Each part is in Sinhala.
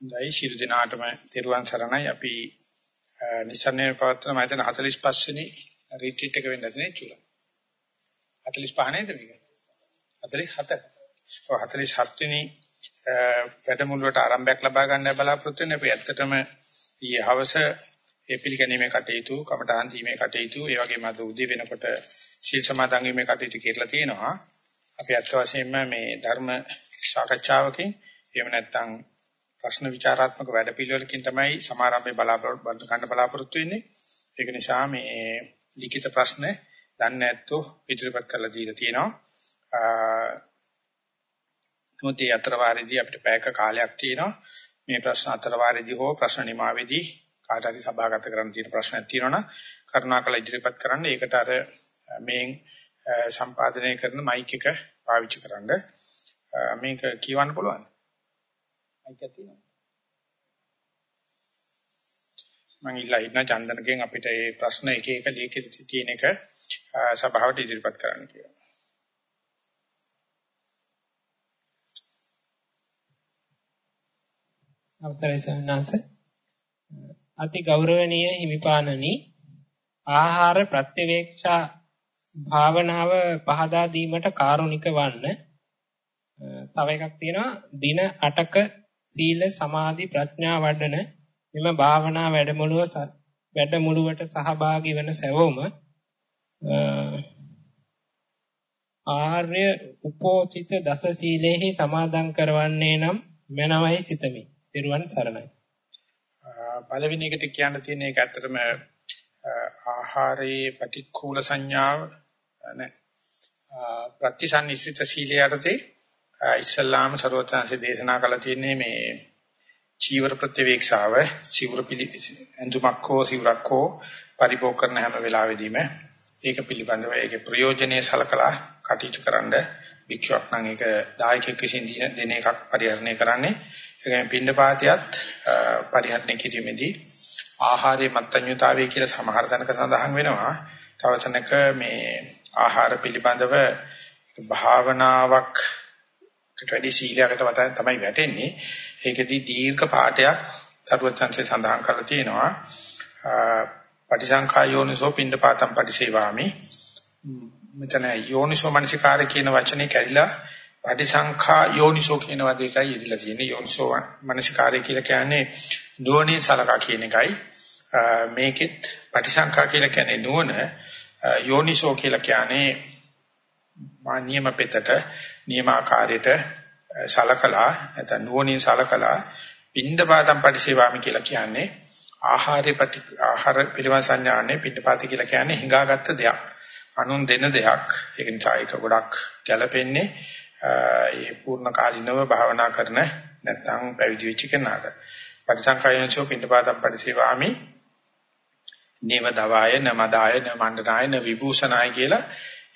හොඳයි. ශිරු දිනාටම තෙරුවන් සරණයි. අපි නිසන්නේ පවත්වන මම හිතන 45 වෙනි රිට්‍රීට් එක වෙන්න ඇති නේ චුල. 45 නේද මේක? 47 ඔව් 47 වෙනි වැඩමුළුවට ආරම්භයක් ලබා ගන්න බලාපොරොත්තු වෙන්නේ අපි ඇත්තටම ඊයේ හවස ඒ පිළිගැනීමේ කටයුතු කමඨාන් දීමේ කටයුතු ඒ වගේම අද උදේ වෙනකොට සීල් සමාදන් වීමේ කටයුතු කියලා තියෙනවා. අපි අත් වශයෙන්ම මේ ධර්ම සාකච්ඡාවකින් එහෙම නැත්නම් ප්‍රශ්න විචාරාත්මක වැඩපිළිවෙලකින් තමයි සමාරම්භය බලාපොරොත්තු ගන්න බලාපොරොත්තු වෙන්නේ. ඒක නිසා මේ ලිඛිත ප්‍රශ්න දන්නේ නැත්නම් ඉදිරිපත් කරලා දීලා තියෙනවා. නමුත් ඒ අතර වාරේදී අපිට පැයක කාලයක් තියෙනවා. මේ ප්‍රශ්න අතර වාරේදී හෝ ප්‍රශ්න නිමාවේදී කාට හරි සභාගත කරන්න තියෙන ප්‍රශ්නයක් තියෙනවා නම් කරුණාකර ඉදිරිපත් කරන්න. ඒකට අර මේන් සම්පාදනය කරන මයික් එක පාවිච්චි කරන්න. මේක කියවන්න පුළුවන්. අයිතියක් තියෙනවා. මම ඉල්ලා ඉන්න චන්දනගෙන් අපිට මේ ප්‍රශ්න එක එක ලියකෙ තියෙන එක සභාවට ඉදිරිපත් කරන්න කියලා. අවතරයි සන්නංශ අති ගෞරවනීය හිමිපාණනි ආහාර ප්‍රත්‍යවේක්ෂා භාවනාව පහදා දීමට කාරුණික වන්න තව එකක් තියෙනවා දින 8ක සීල සමාධි ප්‍රඥා වඩන මෙම භාවනා වැඩමුළුව වැඩමුළුවට සහභාගී වන සැවොම ආර්ය උපෝචිත දස සීලෙහි සමාදන් කරවන්නේ නම් මනවයි සිතමි. ත්වන් සරණයි. පළවෙනි එකට කියන්න තියෙන එක ඇත්තටම ආහාරයේ ප්‍රතිකූල සංඥාව නේ ප්‍රතිසන්නිසිත සීලය යටතේ ඉස්ලාම ਸਰවඥාන්සේ දේශනා කළ තියෙන්නේ මේ චීවර ප්‍රතිවේක්ෂාව සිවුර පිළි ඇඳුමක් හෝ සිවුරක් හෝ පරිභෝග කරන හැම වෙලාවෙදීම ඒක පිළිබඳව ඒකේ ප්‍රයෝජනේ සලකලා කටයුතු කරන්න වික්ෂයක් නම් ඒක දායකයෙක් විසින් දෙන එකක් පරිහරණය කරන්නේ. ඒකෙන් පින්නපාතියත් පරිහරණය කිරීමේදී ආහාරයේ මත්ඤ්‍යතාවය කියලා සමහර තැනක සඳහන් වෙනවා. තව තැනක මේ ආහාර පිළිබඳව භාවනාවක් කට වැඩි සීලයකට වතන තමයි වැටෙන්නේ. ඒකෙදී දීර්ඝ පාඩයක් තරුවචන්සේ සඳහන් කරලා තියෙනවා. පටිසංඛා යෝනිසෝ පිණ්ඩපාතම් පටිසේවාමි. මෙතන යෝනිසෝ මනසිකාර කියන වචනේ කැරිලා පටිසංඛා යෝනිසෝ කියන වදේටයි යෙදিলা තියෙන්නේ. යෝනිසෝ මනසිකාරය කියලා කියන්නේ නුවණින් සලකා කියන එකයි. මේකෙත් පටිසංඛා කියලා කියන්නේ නුවණ යෝනිසෝ කියලා කියන්නේ මා නියම පෙතට නියම ආකාරයට සලකලා නැත්නම් නුවණින් සලකලා පින්ඩපාතම් පරිසේවාමි කියලා කියන්නේ ආහාරේ ප්‍රති ආහාර පිළිවන් සංඥානේ පින්ඩපාති කියලා කියන්නේ හිඟාගත්ත දෙයක්. අනුන් දෙන දෙයක්. ඒක නිසා ඒක ගොඩක් ගැළපෙන්නේ ඒ පූර්ණ කාලිනව භාවනා කරන නැත්නම් පැවිදි වෙච්ච කෙනාට. පරිසංකායනසෝ පින්ඩපාතම් පරිසේවාමි නේව දවාය නමදාය නමණ්ඩනාය න විභූෂණාය කියලා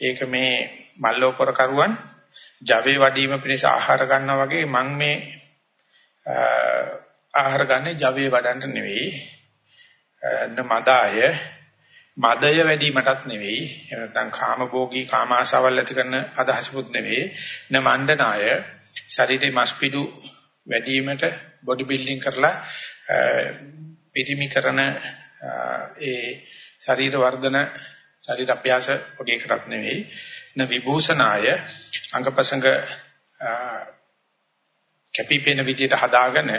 ඒක මේ මල්ලෝපර කරුවන් ජවේ වඩීම පිණිස ආහාර ගන්නවා වගේ මම මේ ආහාර ගන්නේ ජවේ වඩන්න නෙවෙයි. මදාය මදය වැඩිමටත් නෙවෙයි. එහෙම නැත්නම් කාමභෝගී කාමාශාවල් ඇති කරන අදහසකුත් නෙවෙයි. න මණ්ඩනාය ශරීරේ මස්පිඩු වැඩිවීමට බොඩි බිල්ඩින් කරලා පිරිමි කරන ඒ ශරීර වර්ධන ශරීර අභ්‍යාස පොඩි එකක් නෙවෙයි. න විභූෂනාය අංගපසංග කැපිපෙන විදිහට හදාගෙන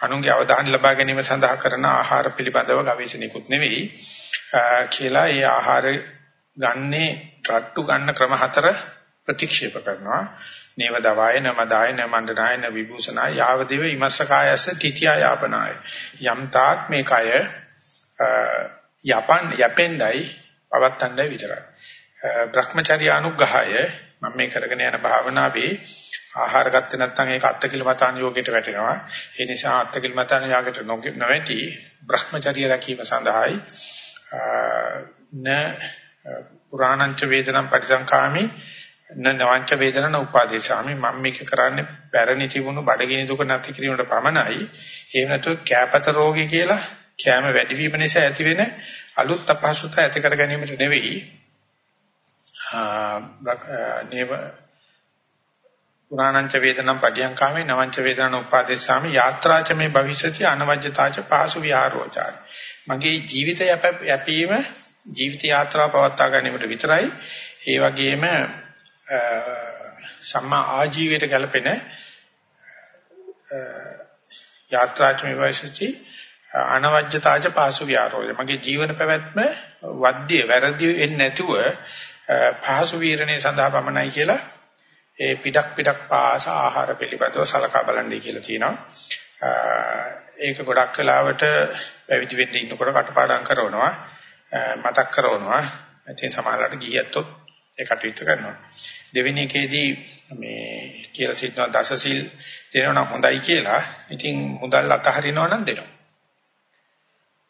අනුන්ගේ අවධානය ලබා ගැනීම සඳහා කරන ආහාර පිළිබඳව ගවේෂණිකුත් නෙවෙයි. කියලා ඒ ආහාර ගන්නේ රට්ටු ගන්න ක්‍රම හතර ප්‍රතික්ෂේප කරනවා. නේව දවාය නමදාය නමණ්ඩනාය න විභූෂනාය යාවදේව ඉමස්ස කායස්ස තිතියා යාපනාය යම් තාක් මේ කය යපන් යපෙන්ඩයි පවත්තණ්ඩයි විතරයි භ්‍රමචර්ය අනුග්‍රහය මම මේ කරගෙන යන භාවනාවේ ආහාර ගත්තේ නැත්නම් ඒක අත්කිලමතාන යෝගයට වැටෙනවා. ඒ නිසා අත්කිලමතාන යෝගයට නොවැටි භ්‍රමචර්ය රැකීම සඳහායි න පුරාණංච වේදනම් පරිසංකාමි න නවංච වේදනන උපාදේශාමි මම මේක කරන්නේ පැරණි තිබුණු බඩගිනි දුක නැති කිරීමට පමණයි. එහෙම නැතුව කැපත රෝගී කියලා කැම වැඩිවීම නිසා ඇතිවෙන අලුත් අපහසුතාව ඇති කර ගැනීමට නෙවෙයි. නේව පුරාණංච වේදනම් පටියංකාමේ නවංච වේදනං උපාදේශාමි යාත්‍රාච මේ භවිෂති අනවජ්‍යතාච පාසු විහාරෝචාය මගේ ජීවිත යැපීම ජීවිත යාත්‍රාව පවත්වා ගැනීමට විතරයි. ඒ වගේම සම්මා ආජීවයට ගැලපෙන යාත්‍රාච මේ භවිෂති අනවජ්‍යතාච පාසු විහාරෝච මගේ ජීවන පැවැත්ම වද්‍ය වැරදි වෙන්නේ නැතුව පහසු වීරණේ සඳහා පමණයි කියලා ඒ පිටක් පිටක් පාස ආහාර පිළිබඳව සලකා බලන්නයි කියලා තියෙනවා. ඒක ගොඩක් වෙලාවට පැවිදි වෙන්න ඉන්නකොට කටපාඩම් කරනවා මතක් කරනවා. ඉතින් සමහරවිට ගියත්තොත් ඒ කටයුතු කරනවා. දෙවෙනි එකේදී මේ කියලා සිටන දසසිල් දෙනවා නම් හොඳයි කියලා. ඉතින් මුදල් අතහරිනවා නම් දෙනවා.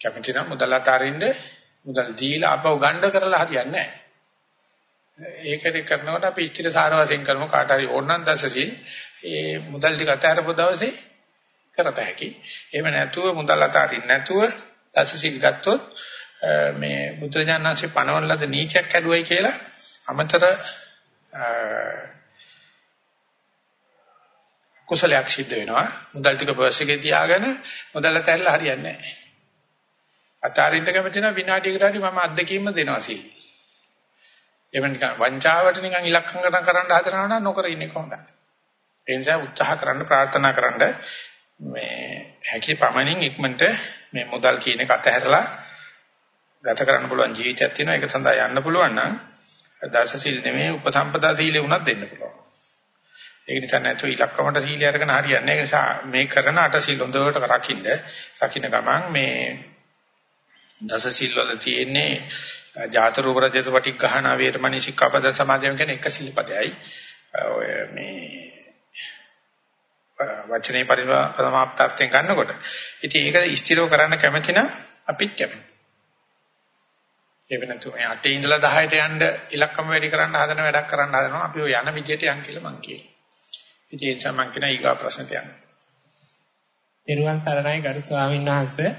කැමති නම් මුදල් අතහරින්න මුදල් දීලා අපව ගණ්ඩ කරලා හරියන්නේ නැහැ. ඒකට කරනකොට අපි ඉච්ඡිත සාර වශයෙන් කරමු කාට හරි ඕනනම් දැසසින් ඒ මුදල් ටික අතහැරපු දවසේ කරත හැකි. එහෙම නැතුව මුදල් අතහරින්න නැතුව දැසසින් ගත්තොත් මේ බුද්ධජානනාංශේ පනවන ලද නීතියක් කැඩුවයි කියලා අමතර කුසලයක් සිද්ධ වෙනවා. මුදල් ටික පර්ස් එකේ තියාගෙන මුදල් අතහැරලා හරියන්නේ නැහැ. අතාරින්න කැමති නම් විනාඩියකට හරි මම අත්දැකීම දෙනවා සීල්. එහෙම නිකන් වංචාවට නිකන් ඉලක්කම් කරන්න හදනවා නම් නොකර ඉන්නේ කොහොමද? ඒ නිසා උත්සාහ කරන්න ප්‍රාර්ථනා කරන්න මේ හැකි පමණින් ඉක්මනට මේ මුදල් කියන එක අතහැරලා ගත කරන්න පුළුවන් ජීවිතයක් තියෙනවා. ඒක සඳහා යන්න පුළුවන් නම් දස සීල් නෙමෙයි උපසම්පදා සීලෙ උනත් දෙන්න පුළුවන්. ඒක නිසා නැතු ඉලක්කමට සීලය අරගෙන හරියන්නේ නැහැ. ඒ නිසා මේ කරන අට සීල් හොඳට රකින්න. රකින්න ගමන් මේ දස සීල් වල තියෙන්නේ ජාත රූප රජත වටික් ගහන වේරමණී සික්ඛාපද සමාදයෙන් කියන එක සිල්පදයයි. ඔය මේ වචනේ පරිසමාප්තාර්ථයෙන් ගන්නකොට. ඉතින් ඒක ස්ථිරව කරන්න කැමති නම් අපිත් කැමති. ඒ වෙනතු මේ 8 ඉඳලා 10ට යන්න ඉලක්කම වැඩි කරන්න හදන වැඩක් කරන්න හදනවා. අපි ඔය යන විදියට යන් කියලා මං කියනවා. ඉතින් ඒ නිසා මං කියන ඊගා ප්‍රශ්නට යන්න. ත්‍රිවන් සරණයි ගරු ස්වාමීන් වහන්සේ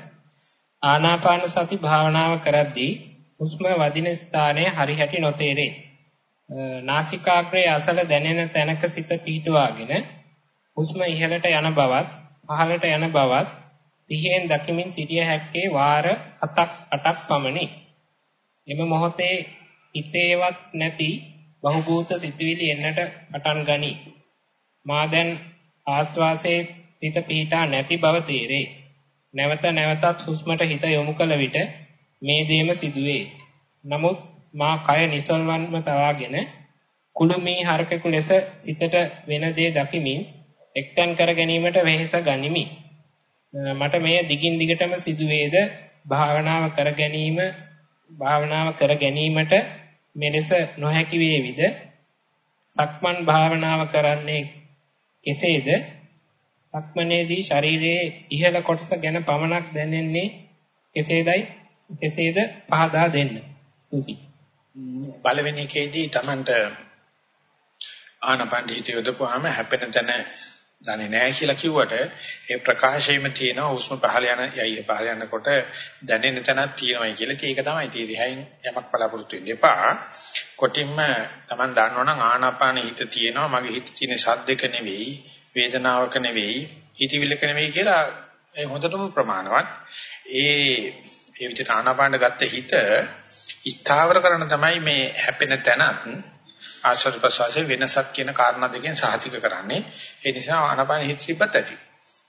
ආනාපාන සති භාවනාව කරද්දී හුස්ම වදින ස්ථානය හරි හැටි නොතේරේ. නාසිකාග්‍රයේ අසල දැනෙන තැනක සිත පිහිටුවාගෙන හුස්ම ඉහළට යන බවත් පහළට යන බවත් සිහියෙන් දකිමින් සිටිය හැක්කේ වාර 7ක් 8ක් පමණි. එම මොහොතේ හිතේවත් නැති බහූභූත සිතුවිලි එන්නට පටන් ගනී. මා දැන් ආස්වාසේ සිත පිහිටා නැති බව තේරේ. නැවත නැවතත් හුස්මට හිත යොමු කළ විට මේ දේම සිදුවේ. නමුත් මා කය නිසල්වන්ම තවාගෙන කුළුමී හරකෙකු ලෙස සිතට වෙන දේ දකිමින් එක්තන් කර ගැනීමට වෙහෙස ගනිමි. මට මෙය දිගින් දිගටම සිදුවේද භාවනාව කර ගැනීම භාවනාව කර ගැනීමට මෙලෙස නොහැකි වේවිද සක්මන් භාවනාව කරන්නේ කෙසේද සක්මනේදී ශරීරයේ ඉහළ කොටස ගැන පමණක් දැනෙන්නේ කෙසේදයි කෙසේද පහදා දෙන්න. තුති. පළවෙනි එකේදී Tamanට ආනපණ්ඩ හිත යොදපුවාම හැපෙන තැන දන්නේ නැහැ කියලා කිව්වට ඒ ප්‍රකාශයෙම තියෙන හුස්ම පහළ යන යයි පහළ යනකොට දැනෙන තැනක් තියෙනවායි කියලා. ඒක තමයි තීරිහයින් යමක් බලාපොරොත්තු වෙන්න එපා. කොටින්ම Taman දන්නවනම් ආනාපාන හිත තියෙනවා මගේ හිත තියෙන සද්දක නෙවෙයි වේදනාවක නෙවෙයි හිතවිල්ලක නෙවෙයි කියලා ඒ හොඳටම ප්‍රමාණවත්. ඒ ඒ විදිහට ආනාපාන ගත්ත හිත ස්ථාවර කරන තමයි මේ හැපෙන තැනත් ආශ්වාස ප්‍රශ්වාසයේ වෙනසක් කියන කාරණා දෙකෙන් සාහිතික කරන්නේ. ඒ නිසා ආනාපාන හිත සිපත් ඇති.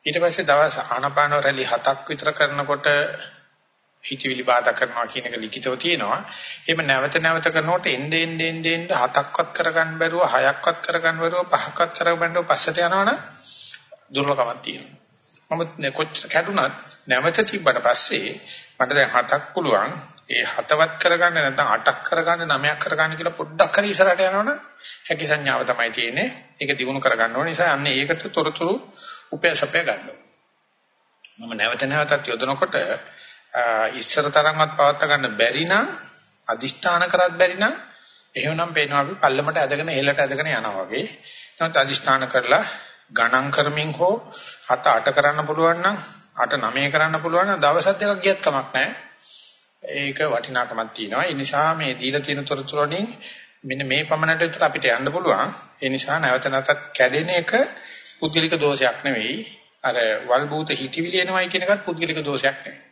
ඊට පස්සේ දවස් ආනාපාන රැලි හතක් විතර කරනකොට හිතවිලි බාධා කරනවා කියන එක ලිඛිතව තියෙනවා. එහෙම නැවත නැවත කරනකොට එnde end end end හතක්වත් කරගන්න බැරුව හයක්වත් කරගන්න බැරුව පහක්වත් කරගන්න බැරුව පස්සට යනවනම් දුර්ලභමක් තියෙනවා. නමුත් කොච්චර කැඩුනත් නැවත තිබ්බට පස්සේ මට දැන් හතක් පුළුවන් ඒ හතවත් කරගන්න නැත්නම් අටක් කරගන්න නවයක් කරගන්න කියලා පොඩ්ඩක් හරි ඉස්සරහට යනවනම් හැකි සංඥාව තමයි තියෙන්නේ ඒක දිනු කරගන්න ඕන නිසා අන්න ඒකට තොරතුරු උපයසපය ගන්න මම නැවත නැවතත් යොදනකොට ඉස්සර තරම්වත් පවත් ගන්න බැරි නම් අදිෂ්ඨාන කරත් බැරි නම් එහෙමනම් පේනවා අපි පල්ලමට ඇදගෙන හෙලට ඇදගෙන යනවා වගේ නමුත් අදිෂ්ඨාන කරලා ගණන් කරමින් හෝ හත අට කරන්න පුළුවන් නම් අට නවය කරන්න පුළුවන් නම් දවස් දෙකක් ගියත් කමක් නැහැ. ඒක වටිනාකමක් තියෙනවා. ඒ නිසා මේ දීලා තියෙන තොරතුරු වලින් මෙන්න මේ පමණට විතර අපිට යන්න පුළුවන්. ඒ නිසා නැවත නැවතත් කැඩෙන එක පුද්ගලික දෝෂයක් නෙවෙයි. අර වල්බූත හිතවිලි එනවයි කියන එකත් පුද්ගලික දෝෂයක් නෙවෙයි.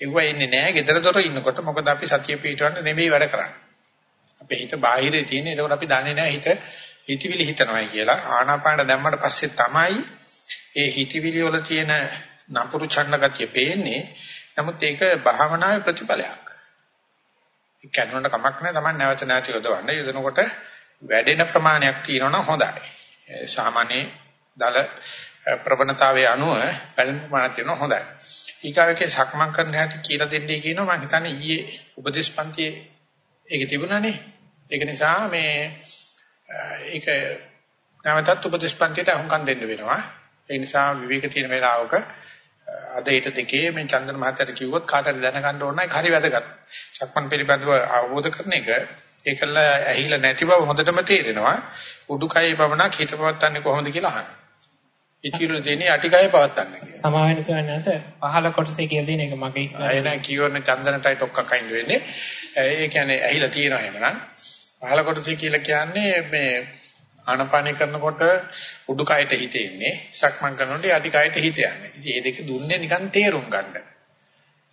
ඒව එන්නේ නැහැ. gedara dora ඉන්නකොට මොකද අපි සතිය පිටවන්න නෙවෙයි වැඩ කරන්නේ. අපේ හිත බාහිරේ තියෙන. ඒකෝට අපි දන්නේ නැහැ හිත හිතවිලි හිතනවායි කියලා. ආනාපානට දැම්මට පස්සේ තමයි ඒ හිතවිලි වල තියෙන නපුරු ඡන්න ගතිය පේන්නේ. නමුත් ඒක භාවනාවේ ප්‍රතිඵලයක්. ඒ කැඩුණට කමක් නැහැ. Taman නැවත නැවත යොදවන්න. යොදනකොට වැඩෙන ප්‍රමාණයක් තියෙනවා හොඳයි. සාමාන්‍ය දල ප්‍රවණතාවයේ අනුව වැඩෙන ප්‍රමාණයක් තියෙනවා හොඳයි. ඊගාවකේ සක්මන් කරන්න හැටි කියලා දෙන්නේ කියනවා මම හිතන්නේ ඊයේ උපදේශපන්තියේ ඒක තිබුණානේ. ඒක නිසා මේ ඒක නැවතත් උපදේශපන්තියට අහුම්කම් දෙන්න වෙනවා. ඒ නිසා විවේක තියෙන වෙලාවක අද ඊට දෙකේ මේ චන්දන මහත්තයාට කිව්වොත් කාටද දැනගන්න ඕන නැහැ හරි වැදගත්. සක්මන් පිළිබඳව අවබෝධ කරන එක ඒකල ඇහිලා නැති බව හොඳටම තේරෙනවා. උඩුකය පමණක් හිත පවත්න්නේ කොහොමද කියලා අහන්න. ඉතිරිල දෙන්නේ අටිකය පවත්න්නේ කියලා. සමා වෙන තුනස පහල කොටසේ කියලා දෙන එක මගේ. අය නෑ කියවන චන්දනටයි ටොක්කක් අයින් වෙන්නේ. ඒ කියන්නේ ඇහිලා තියෙනවා එහෙමනම්. පහල කොටසේ කියලා කියන්නේ මේ ආනපානය කරනකොට උඩුකයට හිත එන්නේ සක්මන් කරනකොට යටිකයට හිත යන්නේ. ඉතින් මේ දෙක දුන්නේ නිකන් තේරුම් ගන්න.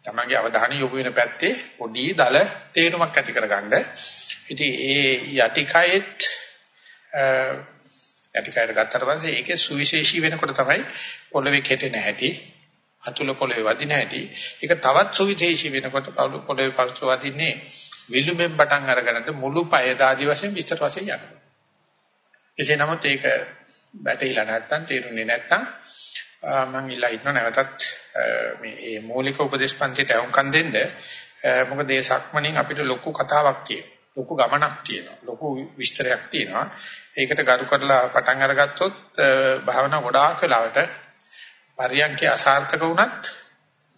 තමන්ගේ අවධානය යොමු වෙන පැත්තේ පොඩි දල තේරුමක් ඇති කරගන්න. ඉතින් ඒ යටිකයෙත් යටිකයට ගත්තට පස්සේ ඒකේ සුවිශේෂී වෙනකොට තමයි පොළවේ කෙටෙන හැටි අතුල පොළවේ වදින හැටි ඒක තවත් සුවිශේෂී වෙනකොට පොළවේ පළතුරු වදින්නේ විලුඹෙන් පටන් අරගෙනද මුළු පය දාදි වශයෙන් විස්තර වශයෙන් යනවා. එසේ නමුත් ඒක වැටහිලා නැත්තම් තේරුනේ නැත්තම් මම ඉල්ලා ඉන්න නැවතත් මේ මේ මූලික උපදේශ පන්තිට වුන්කම් දෙන්න මොකද ඒ සක්මණෙන් අපිට ලොකු කතාවක් තියෙනවා. ලොකු ගමනක් තියෙනවා. ලොකු විස්තරයක් තියෙනවා. ඒකට ගරු කරලා පටන් අරගත්තොත් භාවනා ගොඩාක් වෙලාවට පරියන්කේ අසාර්ථක වුණත්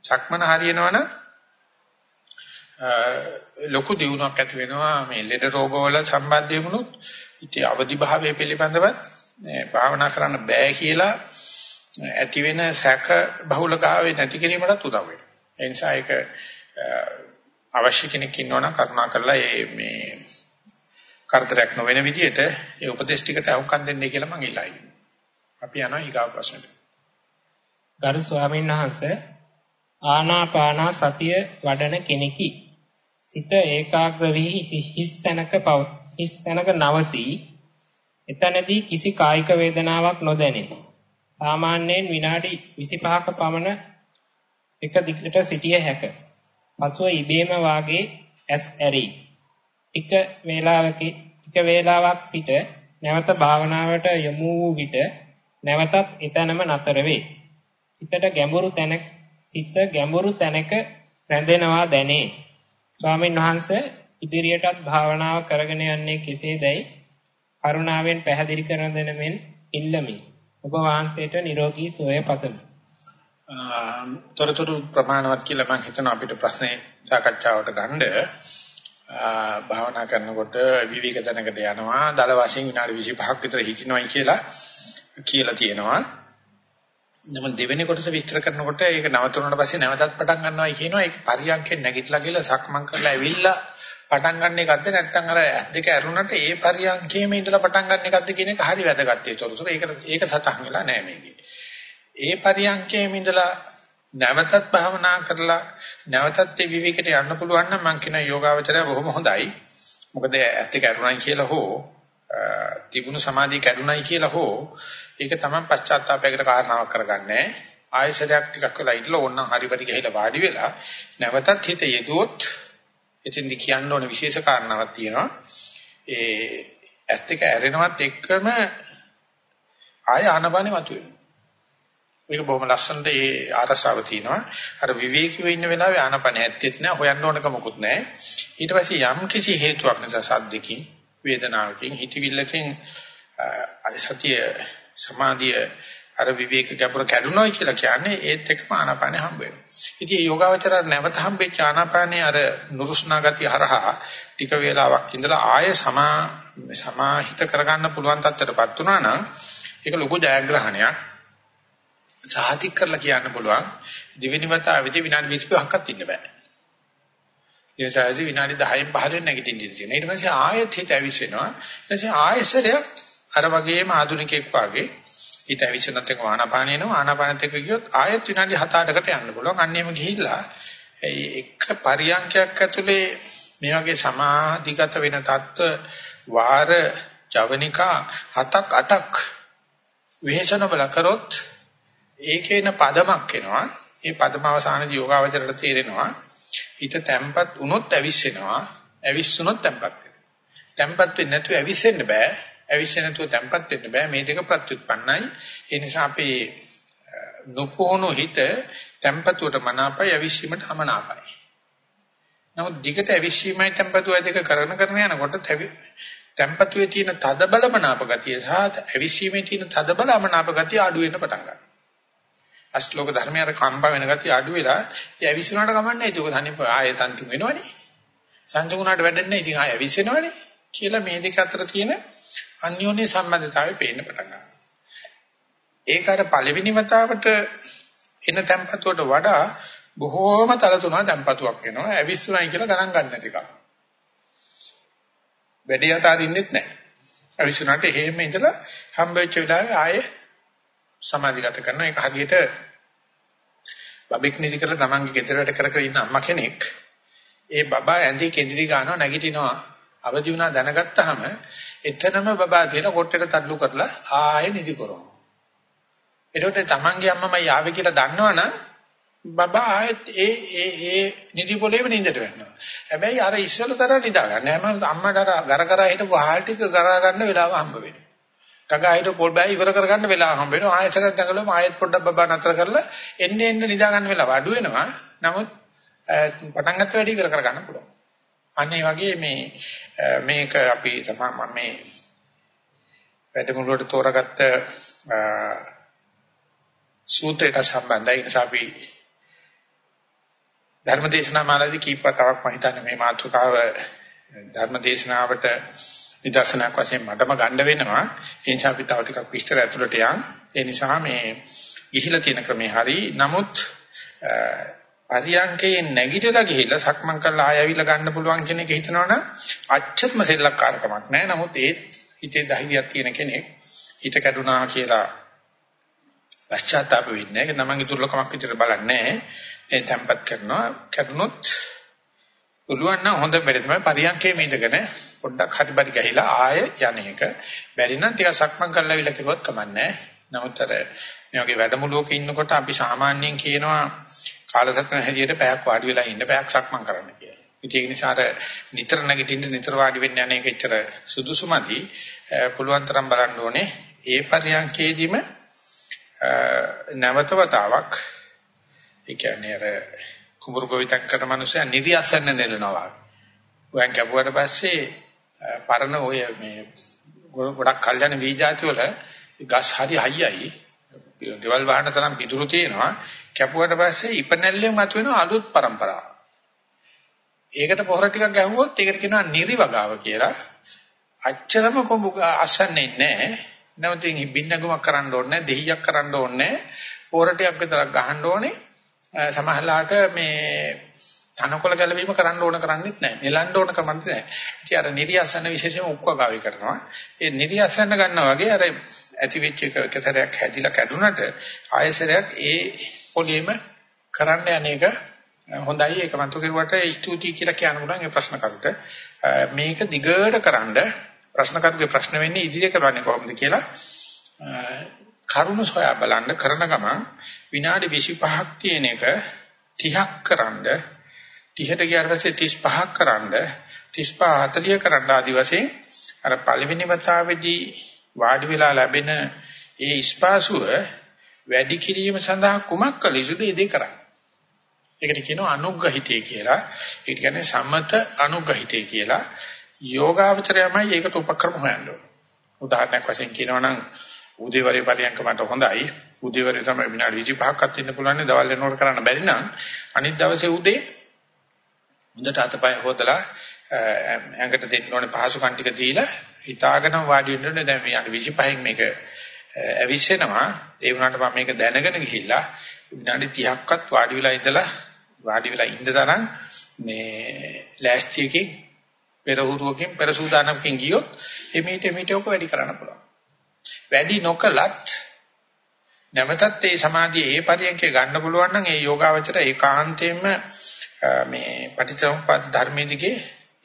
සක්මන හරියනවනම් ලොකු දියුණුවක් ඇති වෙනවා මේ ලෙඩ රෝගවල සම්බන්ධ වුණොත් ඉතින් අවදි භාවයේ පිළිබඳවත් භාවනා කරන්න බෑ කියලා ඇති වෙන සැක බහුලතාවය නැති කිරීමටත් උදව් වෙනවා. ඒ නිසා ඒක අවශ්‍ය කෙනෙක් ඉන්නවනම් කරුණා කරලා මේ කරදරයක් නොවන විදිහට ඒ උපදේශ ටිකට අහුම්කම් දෙන්නයි කියලා මම ඉල්ලා ඉන්නවා. අපි යනවා ඊගා ප්‍රශ්නට. ගරු ස්වාමීන් වහන්සේ ආනාපාන සතිය වඩන කෙනෙකි. සිත ඒකාග්‍ර වී හිස් තැනක හිස් තැනක නවතී. එතනදී කිසි කායික වේදනාවක් නොදැනේ. සාමාන්‍යයෙන් විනාඩි 25ක පමණ එක දිගට සිටිය හැක. පසුව ඉබේම වාගේ ඇස් ඇරි. එක වේලාවක එක වේලාවක් සිට නැවත භාවනාවට යොමු වූ විට නැවතත් එතනම නතර වේ. සිතට ගැඹුරු තැනක සිත ගැඹුරු තැනක රැඳෙනවා දැනේ. ස්වාමීන් වහන්සේ ඉදිරියටත් භාවනාව කරගෙන යන්නේ කෙසේදයි කරුණාවෙන් පැහැදිලි කර දෙන මෙන් ඉල්ලමි. ඔබ වහන්සේට නිරෝගී සුවය පතමි. තොරතුරු ප්‍රමාණවත් කියලා මම හිතනවා අපිට ප්‍රශ්නේ සාකච්ඡාවට ගන්න භාවනා කරනකොට විවිධ තැනකට යනවා දල වශයෙන් විනාඩි 25ක් විතර හිටිනවයි කියලා කියලා තියෙනවා. නමුත් දෙවෙනි කොටස විස්තර කරනකොට ඒක නවතුනට පස්සේ නැවතත් පටන් ගන්නවායි කියනවා. ඒක පරියන්කෙන් නැගිටලා ගිහලා සක්මන් කරලා ඇවිල්ලා පටන් ගන්න එකක්ද නැත්නම් අර දෙක ඇරුණට ඒ පරියන්කේම ඉඳලා පටන් ගන්න එකක්ද කියන එක හරි වැදගත් ඒ තොරතුරු. ඒක ඒක සටහන් වෙලා නැහැ මේකේ. ඒ පරියන්කේම ඉඳලා නැවතත් භාවනා කරලා නැවතත් ඒ විවේකයට යන්න පුළුවන් නම් මම කියන යෝගාවචරය බොහොම හොඳයි. මොකද ඇත්ත කරුණයි කියලා හෝ තිබුණු සමාධිය කැඩුනයි කියලා හෝ ඒක තමයි පශ්චාත්තාවයකට කාරණාවක් කරගන්නේ. ආයසරයක් ටිකක් වෙලා ඉඳලා ඕනනම් හරිපරි ගහලා වාඩි වෙලා නැවතත් හිත යෙදුවොත් එතෙන්දි කියන්න ඕන විශේෂ කාරණාවක් තියෙනවා. ඒ ඇත්ත එක ඇරෙනවත් එක්කම ආය ආනපානෙ මතුවෙනවා. මේක බොහොම ලස්සනට ඒ ආරසාව තියෙනවා. අර විවේකීව ඉන්න වෙලාවේ ආනපන ඇත්තෙත් නෑ හොයන්න ඕනක මොකුත් නෑ. ඊට පස්සේ යම් කිසි හේතුවක් නිසා සද්දකින් වේදනාවකින් හිතවිල්ලකින් සතිය සමාධිය අර විවේක ගැඹුර කැඩුනවා කියලා කියන්නේ ඒත් එක්කම ආනාපානෙ හම්බ වෙනවා. ඉතින් මේ යෝගාවචර නැවත හම්බෙච්ච ආනාපානෙ අර නුරුස්නා ගතිය හරහා ටික වේලාවක් ඉඳලා ආය සමා සමාහිත කරගන්න පුළුවන් තත්ත්වයටපත් වුණා නම් ඒක ලොකු ජයග්‍රහණයක්. සාහතික කරලා කියන්න පුළුවන් දෙවෙනි වතාවේදී විනාඩි 25ක්වත් ඉන්න බෑ. ඊටසාරි විනාඩි 10න් 15න් නැගිටින්න ඉඳිනවා. ඊට පස්සේ ආයෙත් හිත ඇවිස්සෙනවා. ඊට පස්සේ ආයෙසරයක් අර වගේම ආධුනිකෙක් වගේ හිත ඇවිස්සනත් එක ආනාපාන එනවා. ආනාපානත් එක්ක ගියොත් ආයෙත් විනාඩි 7-8කට යන්න පුළුවන්. අන්න එහෙම ගිහිල්ලා එක පරියන්කයක් ඇතුලේ මේ වගේ සමාධිගත වෙන தত্ত্ব වාර ජවනිකා 7ක් 8ක් විහෙෂණ බල කරොත් ඒකේන පදමක් එනවා. ඒ පදම අවසානයේ යෝගාවචරයට තේරෙනවා. හිත තැම්පත් වුණොත් ඇවිස්සෙනවා. ඇවිස්සුනොත් තැම්පත් වෙනවා. තැම්පත් වෙන්නේ නැතුව ඇවිස්සෙන්න බෑ. ඇවිස්සෙන්නේ නැතුව තැම්පත් වෙන්න බෑ. මේ දෙක ප්‍රත්‍යুৎපන්නයි ඒ නිසා අපි නොපෝණු හිත තැම්පතුවට මනාපයි ඇවිස්සීමට අමනාපයි. නමුත් දිගට ඇවිස්සීමයි තැම්පතුවයි දෙක කරන කරන යනකොට තැම්පතුවේ තියෙන තද බල මනාප ගතිය සහ ඇවිස්සීමේ තියෙන තද බල අමනාප ගතිය අඩු වෙන්න පටන් ගන්නවා. අෂ්ටලෝක ධර්මයේ අර කම්පා වෙන ගතිය අඩු වෙලා ඒ ඇවිස්සුනාට කමන්නේ ඒක තනිය ආයෙ තන්ති වෙනවනේ. සංජුණාට වැඩන්නේ ඉතින් ආයෙ ඇවිස්සෙනවනේ කියලා මේ දෙක අතර තියෙන අන්‍යෝන්‍ය සම්බන්ධතාවය පේන්න පටන් ගන්නවා. ඒක අර පළවෙනි වතාවට එන tempatuට වඩා බොහෝම තල තුනක් tempatuක් වෙනවා. ඇවිස්සුනායි කියලා ගණන් ගන්න නැතිකම වැඩි යතාරින්නෙත් නැහැ ඇවිස්සුනාට එහෙම ඉඳලා හම්බෙච්ච වෙලාවේ ආයේ සමාධිගත කරනවා. ඒක හරියට බබෙක් නිදි කරලා තමන්ගේ ගෙදර වැඩ කර කර ඉන්න අම්මා කෙනෙක් ඒ බබා ඇඳි කෙඳිරි ගන්නවා නැගිටිනවා අවදි වුණා දැනගත්තාම එතනම බබා තියලා කොට්ටේට තල්ලු කරලා ආයෙ නිදි කරනවා. එතකොට තමන්ගේ අම්මමයි ආවේ කියලා දන්නවනම් බබා ආයෙත් ඒ ඒ ඒ නිදි පොළේම නින්දට වැටෙනවා. හැබැයි අර ඉස්සෙල්ලා තරම් නිදා ගන්න. හැම අම්මට අර ගර කර හිටපු හාල් ටික ගරා ගන්න වෙලාව හම්බ වෙනවා. කගායිට පොල් බෑ ඉවර කරගන්න වෙලාව හම්බ වෙනවා. ආයෙසරක් දඟලුවම ආයෙත් පොඩ්ඩක් බබා නතර කරලා එන්නේ එන්නේ නිදා ගන්න වෙලාව අඩු වෙනවා. නමුත් පටන් ගන්න වැඩි ඉවර කරගන්න පුළුවන්. අන්න ඒ වගේ මේ මේක අපි තමයි මම මේ වැඩමුළුවට තෝරාගත්ත සූත්‍රයට සම්බන්ධයි. ඒ නිසා අපි ධර්මදේශනා මාලාවේ කීප වතාවක් මම හිතන්නේ මේ මාතෘකාව ධර්මදේශනාවට නිදර්ශනයක් වශයෙන් මටම ගන්න වෙනවා. ඒ නිසා අපි තව ටිකක් විස්තර ඇතුළට යන්. ඒ නිසා මේ ගිහිලා තියෙන ක්‍රමේ හරි. නමුත් පරියංකේ නැගිටලා ගිහිල්ලා සක්මන් කරලා ආය ඇවිල්ලා ගන්න පුළුවන් කෙනෙක් හිතනවනම් අච්චත්ම සෙල්ලක්කාරකමක් නැහැ. නමුත් ඒ හිතේ ධෛර්යයක් තියෙන කෙනෙක් හිත කැඩුනා කියලා පශ්චාත්තාප වෙන්නේ නැහැ. නමංගි දුර්ලභමක් විතර බලන්නේ නැහැ. ඒ tempat කරනවා. කැඩුනොත් පුළුවන් නම් හොඳ බැරි තමයි පරියන්කේ ඉඳගෙන පොඩ්ඩක් හරි බරි ගහිලා ආය යන එක. බැරි නම් ටිකක් සක්මන් කරලා විල කිව්වොත් කමන්නේ නමුත් අර මේ වගේ වැඩමුළුවක ඉන්නකොට අපි සාමාන්‍යයෙන් කියනවා කාලසටහන හැටියට පැයක් වාඩි වෙලා ඉන්න පැයක් සක්මන් කරන්න කියලා. ඉතින් ඒ නිසා අර නිතර නැගිටින්න නිතර වාඩි වෙන්න යන එක එච්චර සුදුසුමදි පුළුවන් තරම් බලන්න ඕනේ ඒ පරියන්කේදීම නැවතවතාවක් ඒ කියන්නේ අර කුඹුරු ගොවිතැන් කරන මිනිස්සයා නිවියසන්න නෙලනවා. උයන් කැපුවට පස්සේ පරණ ඔය මේ ගොඩක් කල්යන වීජාති වල ගස් හරි හයයි. ගෙවල් වහන්න තරම් පිටුරු තියෙනවා. කැපුවට පස්සේ ඉපනැල්ලෙන් අතු වෙන අලුත් પરම්පරාවක්. ඒකට පොහොර ටිකක් ගැහුවොත් ඒකට කියනවා නිරිවගාව කියලා. අච්චරම කොඹු අසන්නේ නැහැ. නැවතින් බින්නගමක් කරන්න ඕනේ නැහැ, දෙහියක් කරන්න ඕනේ නැහැ. පොහොර ටිකක් විතරක් ගහන්න ඕනේ. සමහරලාට මේ තනකොළ ගැලවීම කරන්න ඕන කරන්නේත් නැහැ. නෙලන්න ඕන කරන්නේ නැහැ. ඉතින් අර නිර්යසන විශේෂයෙන්ම උක්කගාවි කරනවා. ඒ නිර්යසන ගන්නවා වගේ අර ඇති වෙච්ච එක කතරයක් හැදිලා කැඩුනට ආයසරයක් ඒ පොලියම කරන්න යන්නේක හොඳයි ඒක මන්තු කරුවට ස්තුතියි කියලා කියන්න පුළුවන් ඒ ප්‍රශ්න කරුට. මේක දිගට කරන්ඩ ප්‍රශ්න කරුගේ ප්‍රශ්න වෙන්නේ ඉදිරිය කරන්නේ කොහොමද කියලා කරුණ සොයා බලන්න කරන ගමන් විනාඩි 25ක් තියෙන එක 30ක් කරන්ඩ 30ට ගියාට පස්සේ 35ක් කරන්ඩ 35 40 කරන්ඩ ආදි වශයෙන් අර පළවෙනි වතාවේදී වාඩි වෙලා ලැබෙන ඒ ස්පාසුව වැඩි කිරීම සඳහා කුමක් කළ යුතුද ඒ දේ කරන්න. ඒකට කියනවා අනුග්‍රහිතය කියලා. ඒ කියන්නේ සම්මත අනුග්‍රහිතය කියලා. යෝගාවචරයමයි ඒකට උපක්‍රම හොයන්න ඕනේ. උදාහරණයක් වශයෙන් කියනවා නම් උදේවරේ පරියන්ක මට හොඳයි. උදේවරේ තමයි විනාඩි 25ක්වත් ඉන්න පුළුවන් නේ දවල් වෙනකොට කරන්න බැරි නම් අනිත් දවසේ උදේ හොඳට අතපය හොදලා ඇඟට දෙන්න ඕනේ පහසුකම් ටික දීලා හිතාගෙන වාඩි වෙන්න ඕනේ දැන් මේ 25න් මේක ඇවිස්සෙනවා ඒ වුණාට මම මේක දැනගෙන ගිහිල්ලා විනාඩි 30ක්වත් වාඩි වෙලා ඉඳලා වාඩි වෙලා ඉන්න තරම් මේ ලෑස්තියකින් පෙරහුරුවකින් පෙරසූදානමකින් ගියොත් එමෙිට එමෙිට ඔක වැඩි කරන්න පුළුවන්. වැඩි නොකලත් නැවතත් ඒ සමාධිය ඒ පරියන්කේ ගන්න පුළුවන් නම් ඒ යෝගාවචර ඒකාන්තයෙන්ම මේ පටිච්චසමුප්පාද ධර්මයේ දිගේ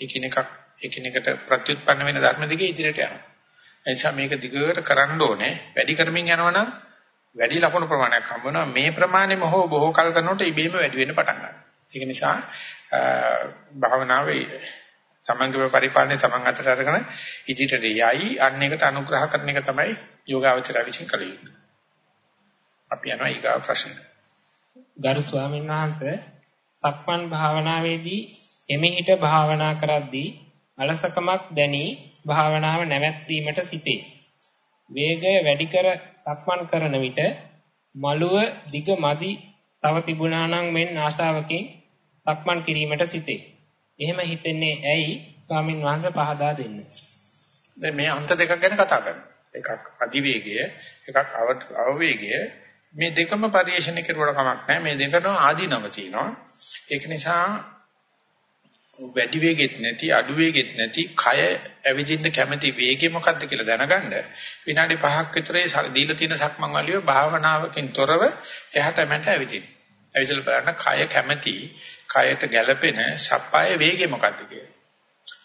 එකිනෙකක් එකිනෙකට ප්‍රත්‍යুৎපන්න වෙන ධර්ම දිගේ ඉදිරියට යනවා. ඒ නිසා මේක දිගට කරන්න ඕනේ. වැඩි කරමින් යනවනම් වැඩි ලකුණු ප්‍රමාණයක් හම්බ වෙනවා. මේ ප්‍රමාණයම හෝ බොහෝ කල් කරනකොට ඉබේම වැඩි වෙන්න පටන් ගන්නවා. ඒක නිසා භාවනාවේ තමන්ගේ පරිපාලනය තමන් අතට අරගෙන ඉදිරියට යයි අන්න එකට අනුග්‍රහ කරන එක තමයි යෝගාවචරය විසින් කළ යුත්තේ. අපි යනවා ඊගා ප්‍රශ්න. ගරු ස්වාමීන් වහන්සේ සක්මන් භාවනාවේදී එමෙහිට භාවනා කරද්දී අලසකමක් දැනි භාවනාව නැවැත්වීමට සිටේ. වේගය වැඩි කර සක්මන් කරන විට මළුව දිග මදි තව තිබුණා නම් මෙන් ආශාවකින් සක්මන් කිරීමට සිටේ. එහෙම හිතෙන්නේ ඇයි ස්වාමින් වහන්සේ පහදා දෙන්න. දැන් මේ අන්ත දෙකක් ගැන කතා කරනවා. එකක් අධිවේගය, එකක් අවවේගය. මේ දෙකම පරිශ්‍රණය කරුවට කමක් නැහැ. මේ දෙකම ආදීනව තියෙනවා. ඒක නිසා වැඩි වේගෙත් නැති අඩු වේගෙත් නැති කය ඇවිදින්න කැමති වේගය මොකක්ද කියලා දැනගන්න විනාඩි 5ක් විතර දීලා තියෙන සක්මන් වලිය භාවනාවකින් තොරව එහාට මට ඇවිදින්න. ඇවිදලා බලන්න කය කැමති කයට ගැළපෙන සප්පාය වේගය මොකක්ද කියලා.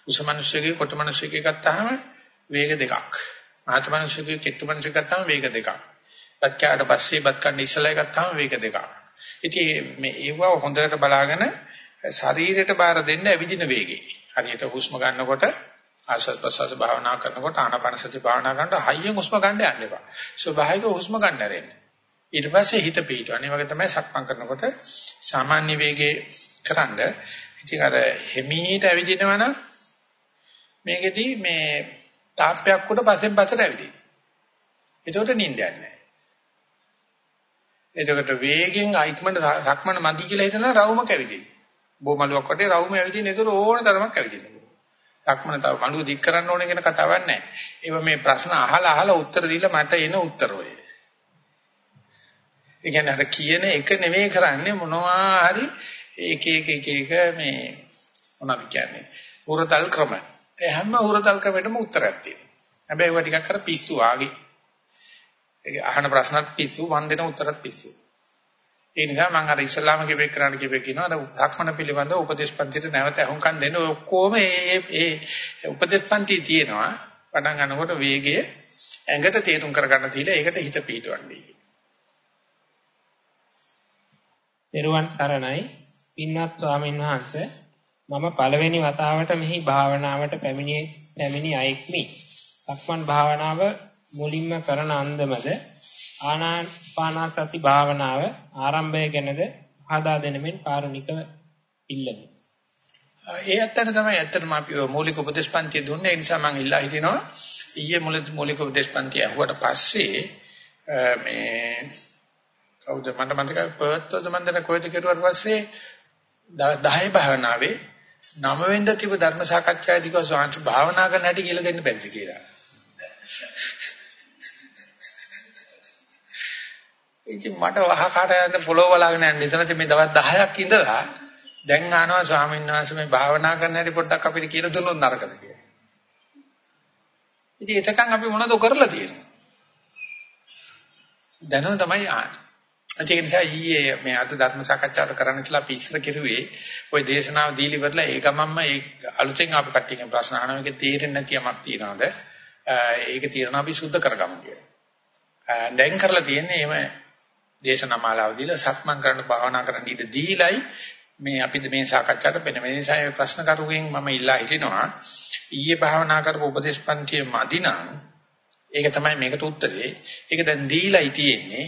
උස මිනිස්සුගේ කොට මිනිස්සුගේ ගත්තාම වේග දෙකක්. මහත් මිනිස්සුගේ කෙට්ටු මිනිස්සුගේ ගත්තාම වේග දෙකක්. බත්කාට පස්සේ බත් කන්න ඉස්සලා ගත්තාම වේග දෙකක්. ඉතින් මේ ඒව හොඳට බලාගෙන ශරීරයට බාර දෙන්න ඇවිදින වේගය. හරියට හුස්ම ගන්නකොට ආශ්වාස ප්‍රශ්වාස භාවනා කරනකොට ආනාපාන සති භාවනා කරනකොට හයියෙන් හුස්ම ගන්න යන්න එපා. ස්වභාවික හුස්ම ගන්න ආරෙන්න. ඊට පස්සේ හිත පිටවන්නේ වගේ තමයි සක්මන් කරනකොට සාමාන්‍ය වේගයේ කරන්ඩ ඉතින් අර හිමීට ඇවිදිනවනම් මේකෙදි මේ තාප්පයක් උඩ පස්සෙන් පස්සට ඇවිදින. එතකොට නිින්දයක් නැහැ. එතකොට වේගෙන් අයික්මන්ට සක්මන මදි කියලා හිතනවා රවුමක් ඇවිදින. බොමලුවක් වටේ රවුම ඇවිදින. ඒතර ඕන තරමක් ඇවිදින. සක්මන තව මඩුව දික් කරන්න ඕනේ කියන කතාවක් නැහැ. ඒව මේ ප්‍රශ්න අහලා අහලා උත්තර දීලා මට එන උත්තර ඔය. ඒ කියන්නේ අර කියන එක නෙමෙයි කරන්නේ මොනවා හරි එක එක එක එක මේ මොනවද කියන්නේ උරතල් ක්‍රම. ඒ හැම උරතල් ක්‍රමයකටම උත්තරයක් තියෙනවා. හැබැයි ඒවා ටිකක් අර පිස්සු ආගේ. ඒ අහන ප්‍රශ්නත් පිස්සු, වන් දෙන උත්තරත් පිස්සු. ඒ නිසා මම අර ඉස්ලාම කිව්වෙක් කරන්න කිව්වෙ කියනවා අර ලක්මන පිළිබඳව උපදේශ පන්තියට නැවත අහුම්කම් දෙන්න ඔක්කොම ඒ ඒ උපදේශ පන්ති තියෙනවා. පටන් ගන්නකොට වේගය ඇඟට තේරුම් කරගන්න තියලා ඒකට හිත පිටවන්නේ. දරුවන් සරණයි පින්වත් ස්වාමීන් වහන්සේ මම පළවෙනි වතාවට මෙහි භාවනාවට පැමිණි පැමිණි අයෙක්මි. සක්මන් භාවනාව මුලින්ම කරන අන්දමද ආනාපානසති භාවනාව ආරම්භය ගැනද ආදා දෙනමින් කාරුණිකව ඉල්ලමි. ඒ ඇත්තට තමයි ඇත්තටම අපි මූලික උපදේශපන්ති දුන්නේ ඒ නිසා මම ඉල්ලා හිටිනවා ඊයේ මූලික උපදේශපන්ති ඇහුවට පස්සේ මේ කවුද මට මතකයි පර්ත්වද මන්දන කොහෙද කෙරුවාට පස්සේ 10 භාවනාවේ 9 වෙනිද තිබු ධර්ම සාකච්ඡාවේදී කව සාංශ භාවනා කරන්න හැටි කියලා දෙන්න බැරිද කියලා. ඉතින් මට වහකට යන්න පොළොව බලාගෙන යන්න ඉතන මේ දවස් 10ක් ඉඳලා දැන් ආනවා ස්වාමීන් වහන්සේ මේ භාවනා කරන්න හැටි පොඩ්ඩක් අපිට කියලා දුන්නොත් නරකද කියලා. ඉතින් එතකන් අපි මොනවද කරලා තියෙන්නේ? දැනුම තමයි ආන්නේ. ඒක නිසා ඊයේ මේ අද ධර්ම සාකච්ඡාවට කරන්න කියලා අපි ඉස්සර කිරුවේ ওই දේශනාව දීලි කරලා ඒ ගමන්ම ඒ අලුතෙන් ආපු කට්ටියගෙන් ප්‍රශ්න අහනවා මේක තේරෙන්නේ නැති යමක් තියනවාද ඒක තීරණ අපි සුද්ධ කරගමු කියලා. දැන් කරලා තියෙන්නේ එහෙම දේශනා මාලාව දීලා සක්මන් කරන්න භාවනා කරන්න ඉඩ දීලයි මේ අපි මේ සාකච්ඡාවට වෙන මේ නිසා මේ ප්‍රශ්න කරුගෙන් මම ඉල්ලා හිටිනවා ඊයේ භාවනා කරපු උපදේශ පන්තියේ මදිනම් ඒක තමයි මේකට උත්තරේ. ඒක දැන් දීලායි තියෙන්නේ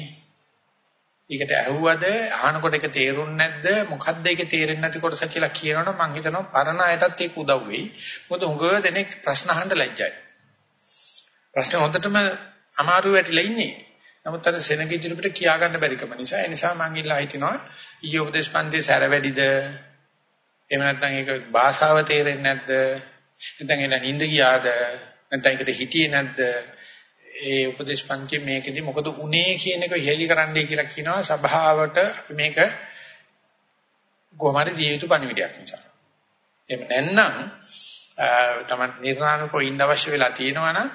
ඒකට ඇහුවද අහනකොට ඒක තේරුන්නේ නැද්ද මොකද්ද ඒක තේරෙන්නේ නැති කොටස කියලා කියනවනම් මම හිතනවා පරණ අයටත් ඒක උදව් වෙයි. මොකද උගව දෙනෙක් ප්‍රශ්න අහන්න ලැජ්ජයි. ප්‍රශ්න හොඳටම අමාරු වෙටිලා ඉන්නේ. නමුත් අර සෙනග ඉදිරියට කියා ගන්න බැරිකම නිසා ඒ නිසා මම ඉල්ලා හිටිනවා ඊයේ උපදේශ පන්තියේ සැර වැඩිද? එහෙම නැත්නම් ඒක භාෂාව තේරෙන්නේ නැද්ද? නැත්නම් එන නිින්ද ගියාද? නැත්නම් ඒකට හිටියේ නැද්ද? ඒ උපදේශ පන්ති මේකෙදි මොකද උනේ කියන එක හෙලි කරන්නයි කියලා කියනවා. සභාවට අපි මේක කොහොම හරි දිය යුතු පණිවිඩයක් නිසා. එහෙම නැත්නම් තමයි නිර්ණායකව ඉන්න අවශ්‍ය වෙලා තියෙනවනම්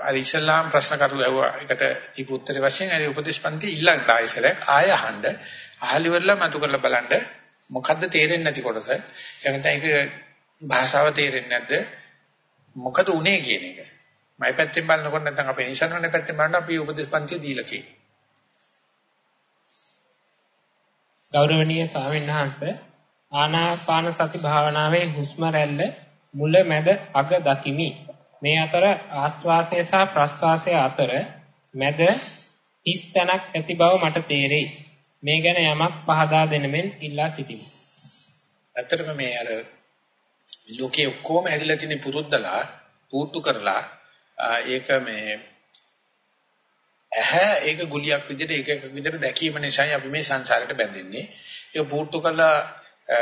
අර ඉස්ලාම් ප්‍රශ්න කරු ඇහුවා. එකට දීපු උත්තරේ වශයෙන් අර උපදේශපන්ති ඊළඟට ආයෙසර ආය අහන්න. අහලිවල මතු කරලා බලන්න මොකද්ද තේරෙන්නේ නැති කොටස. එහෙනම් ඒක භාෂාව තේරෙන්නේ නැද්ද? මොකද උනේ කියන එක. මයි පැත්තෙන් බලනකොට නැත්නම් අපේ නිසන්වනේ පැත්තෙන් බලනකොට අපි උපදේශපන්ති දීලා තියෙනවා ගෞරවනීය ස්වාමීන් වහන්සේ ආනාපාන සති භාවනාවේ හුස්ම රැල්ල මුල මැද අග දකිමි. මේ අතර ආස්වාසය සහ ප්‍රස්වාසය අතර මැද හිස් තැනක් ඇති බව මට තේරෙයි. මේ ගැන යමක් පහදා දෙනමෙන් ඉල්ලා සිටිමි. ඇත්තටම මේ අර ලෝකයේ ඔක්කොම ඇදලා තියෙන පුරුද්දලා පුරුදු කරලා ඒක මේ ඇහැ ඒක ගුලියක් විදිහට ඒක එකක් විදිහට දැකීම නිසායි අපි මේ සංසාරයට බැඳෙන්නේ. ඒක පුරුදු කළා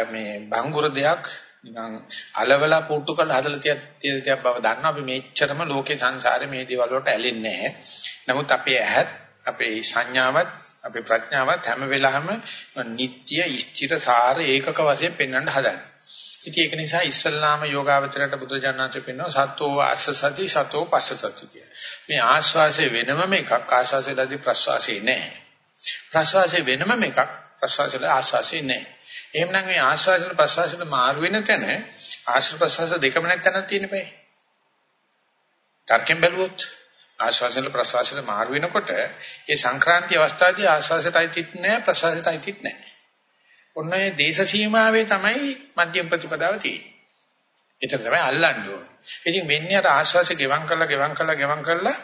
මේ බංගුර දෙයක් නිකන් අලවලා පුරුදු කරලා හදලා තිය තිය බව දන්න අපි මේච්චරම ලෝකේ සංසාරේ මේ දේවල් වලට ඇලෙන්නේ නැහැ. නමුත් අපේ ඇහත් අපේ සංඥාවත් අපේ ප්‍රඥාවත් හැම වෙලාවෙම නিত্য ඉෂ්ඨිර සාර ඒකක වශයෙන් පෙන්වන්න හදන්නේ. ඉතින් ඒක නිසා ඉස්සල්ලාම යෝගාවචරයට බුදුජානනාංශ පෙන්වනවා සතෝ ආස්ස සති සතෝ පස්ස සති කිය. මේ ආස්වාසේ වෙනමම එකක් ආස්වාසේදී ප්‍රස්වාසේ නැහැ. ප්‍රස්වාසේ වෙනමම එකක් ප්‍රස්වාසේදී ආස්වාසේ නැහැ. එහෙමනම් මේ ආස්වාසන ප්‍රසවාසන මාරු වෙන තැන ආශ්‍රව ප්‍රසවාස දෙකම නැත්නම් තියෙන බෑ. තර්කෙන් බැලුවොත් ආශ්වාසන ප්‍රශ්වාසන මාරු වෙනකොට ඒ සංක්‍රාන්ති අවස්ථාවේදී ආශ්වාසයට අයිතිත් නැහැ ප්‍රශ්වාසයට අයිතිත් නැහැ. ඔන්න ඒ දේශ සීමාවේ තමයි මධ්‍යම ප්‍රතිපදාව තියෙන්නේ. ඒතර තමයි අල්ලන්නේ ඕනේ. ඉතින් වෙන්නේ අර ආශ්වාසය ගෙවම් කරලා ගෙවම් කරලා ගෙවම් කරලා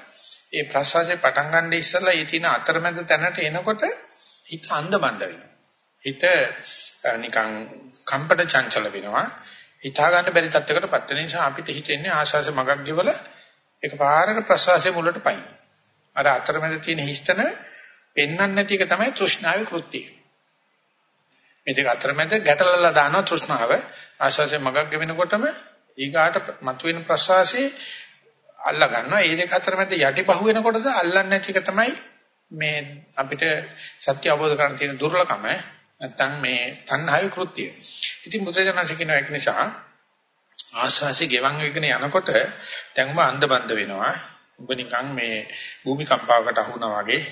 ඒ ප්‍රශ්වාසය පටන් ගන්න ඉස්සෙල්ලා ඒ තියෙන අතරමැද තැනට එනකොට හිත අන්ධබන්ද වෙනවා. හිත නිකන් කම්පට චංචල වෙනවා. හිතා ගන්න බැරි තත්යකටපත් වෙන නිසා අපිට හිතෙන්නේ ආශාස මගක් ගෙවල එකපාරට ප්‍රසවාසයේ මුලට පයින්. අර අතරමැද තියෙන හිස්තන පෙන්වන්න නැති එක තමයි තෘෂ්ණාවේ කෘත්‍යය. මේ දෙක අතරමැද ගැටලලා දානවා තෘෂ්ණාව. ආශාසයේ මගක් ගෙවෙනකොටම ඊගාට මතුවෙන ප්‍රසවාසයේ අල්ලා ගන්නවා. ඒ දෙක අතරමැද යටිපහුව වෙනකොටස අල්ලන්නේ නැති එක තමයි මේ අපිට සත්‍ය අවබෝධ කරගන්න තියෙන දුර්ලභම. නැත්තම් මේ තණ්හාවේ කෘත්‍යය. ඉතින් බුදුරජාණන් කියන එක නිසා ආස්වාසිය ගෙවන් වෙගෙන යනකොට දැන් ඔබ අන්ධබන්ද වෙනවා. ඔබ නිකන් මේ භූමි කම්පාවකට අහු වුණා වගේ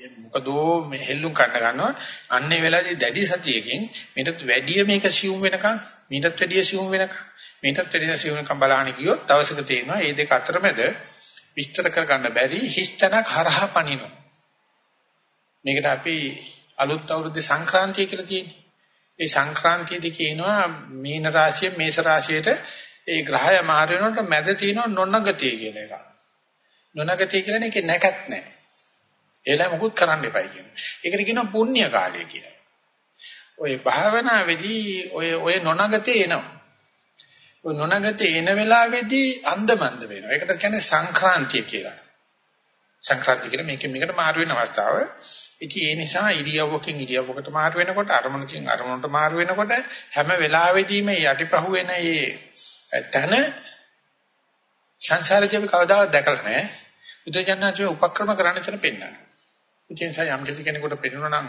මොකදෝ මේ හෙල්ලුම් කන්න ගන්නවා. අන්නේ වෙලාවේදී දැඩි සතියකින් මීටත් වැඩිය මේක සියුම් වෙනකන් මීටත් වැඩිය සියුම් වෙනකන් මීටත් වැඩිය සියුම් වෙනකන් බලහන් ගියොත් දවසක තේනවා මේ දෙක අතරමැද විස්තර කරගන්න බැරි හිස්තනක් හරහා පනිනවා. මේකට අපි අලුත් අවුරුද්දේ සංක්‍රාන්තිය කියලා තියෙන්නේ. ඒ සංක්‍රාන්තියදී කියනවා මීන රාශිය මේෂ රාශියට ඒ ග්‍රහය මාරු වෙනකොට මැද තියෙනවා නොනගතිය කියලා එකක්. නොනගතිය කියන්නේ ඒකේ නැකත් නැහැ. ඒලා මොකුත් කරන්න එපයි කියනවා. ඒකට කියනවා පුණ්‍ය කාලය කියලා. ඔය භාවනාවේදී ඔය ඔය නොනගතේ එනවා. ඔය නොනගතේ එන වෙලාවේදී අන්දමන්ද වෙනවා. ඒකට කියන්නේ සංක්‍රාන්තිය කියලා. සංක්‍රාන්ති කියලා මේකෙන් මේකට මාරු වෙන අවස්ථාව. ඉතින් ඒ නිසා ඉරියව්වකින් ඉරියව්වකට මාරු වෙනකොට අරමුණකින් අරමුණට මාරු වෙනකොට හැම වෙලාවෙදීම යටිපහුව වෙන මේ තන සංසාරයේ අපි කවදාවත් දැකලා නැහැ. බුදුජානනාචේ උපක්‍රම කරන්න තර පෙන්නනවා. ඉතින් සය යම් කිසි කෙනෙකුට පෙන්වනවා නම්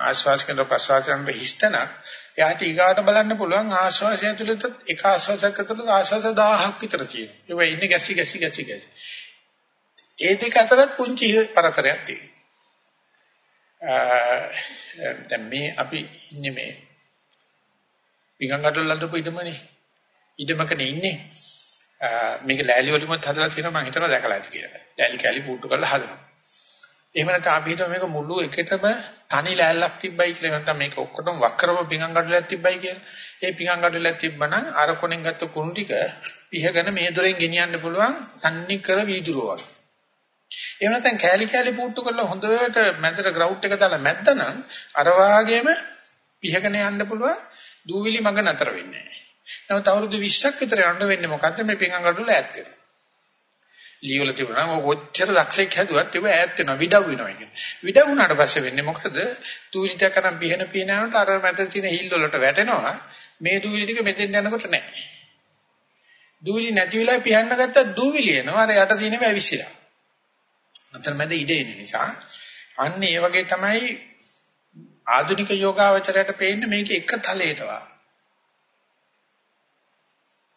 ආශ්වාස කෙන්ද්‍ර ප්‍රශ්වාසයන් හිස්තන එයාට ඊගාට බලන්න පුළුවන් ආශ්වාසය ඇතුළත එක ආශ්වාසයක් ඇතුළත ආශ්වාස 1000ක් විතර තියෙනවා. ඒවා ඉන්නේ ගැසි ගැසි ගැසි ගැසි. ඒ දෙක අතරත් පුංචි පරතරයක් තියෙනවා. දැන් මේ අපි ඉන්නේ මේ පිඟංගටල ලඳපු ඉදමනේ. ඉදමකනේ ඉන්නේ. මේක ලෑලි වලින්වත් හදලා තියෙනවා මම හිතනවා දැකලා ඇති කියලා. ලෑලි කැලි පුට්ටු කරලා හදනවා. එහෙම නැත්නම් අපි හිතුව මේක මුළු එකටම තනි ලෑල්ලක් තිබ්බයි කියලා නැත්නම් මේක ඔක්කොටම වක්‍රම පිඟංගටලක් තිබ්බයි කියලා. ඒ පිඟංගටලක් තිබ්බනම් අර කොනෙන් ගත්ත කුණු ටික පිහගෙන මේ දොරෙන් ගෙනියන්න පුළුවන් තන්නේ කර වීදුරුව වගේ. එහෙම නැත්නම් කෑලි කෑලි පුට්ටු කරලා හොඳට මැදට ග්‍රවුන්ඩ් එක දාලා මැද්දනම් අර වාගේම පිහගෙන යන්න පුළුවන් දූවිලි මඟ නතර වෙන්නේ නැහැ. නමුත් අවුරුදු 20ක් විතර යන්න වෙන්නේ මොකද්ද මේ පිංගංගඩ වල ඈත් වෙනවා. ලීවල තිබුණා මොක කොච්චර දක්ෂෙක් හැදුවත් ඒක ඈත් වෙනවා විඩව් වෙනවා කියන්නේ. විඩව් වුණාට පස්සේ වෙන්නේ මොකද? දූවිලි ටික කරන් පිහන පිහන යනකොට අර මැද තියෙන හිල් වලට වැටෙනවා. මේ දූවිලි ටික මෙතෙන් යනකොට නැහැ. දූවිලි නැති වෙලා පිහන්න ගත්තත් දූවිලි එනවා. අර යට තියෙනව ඇවිස්සලා. අතරමැද ඉඩ එන නිසා අන්න ඒ වගේ තමයි ආධුනික යෝගාවචරයට පේන්නේ මේක එක තලයකට වා.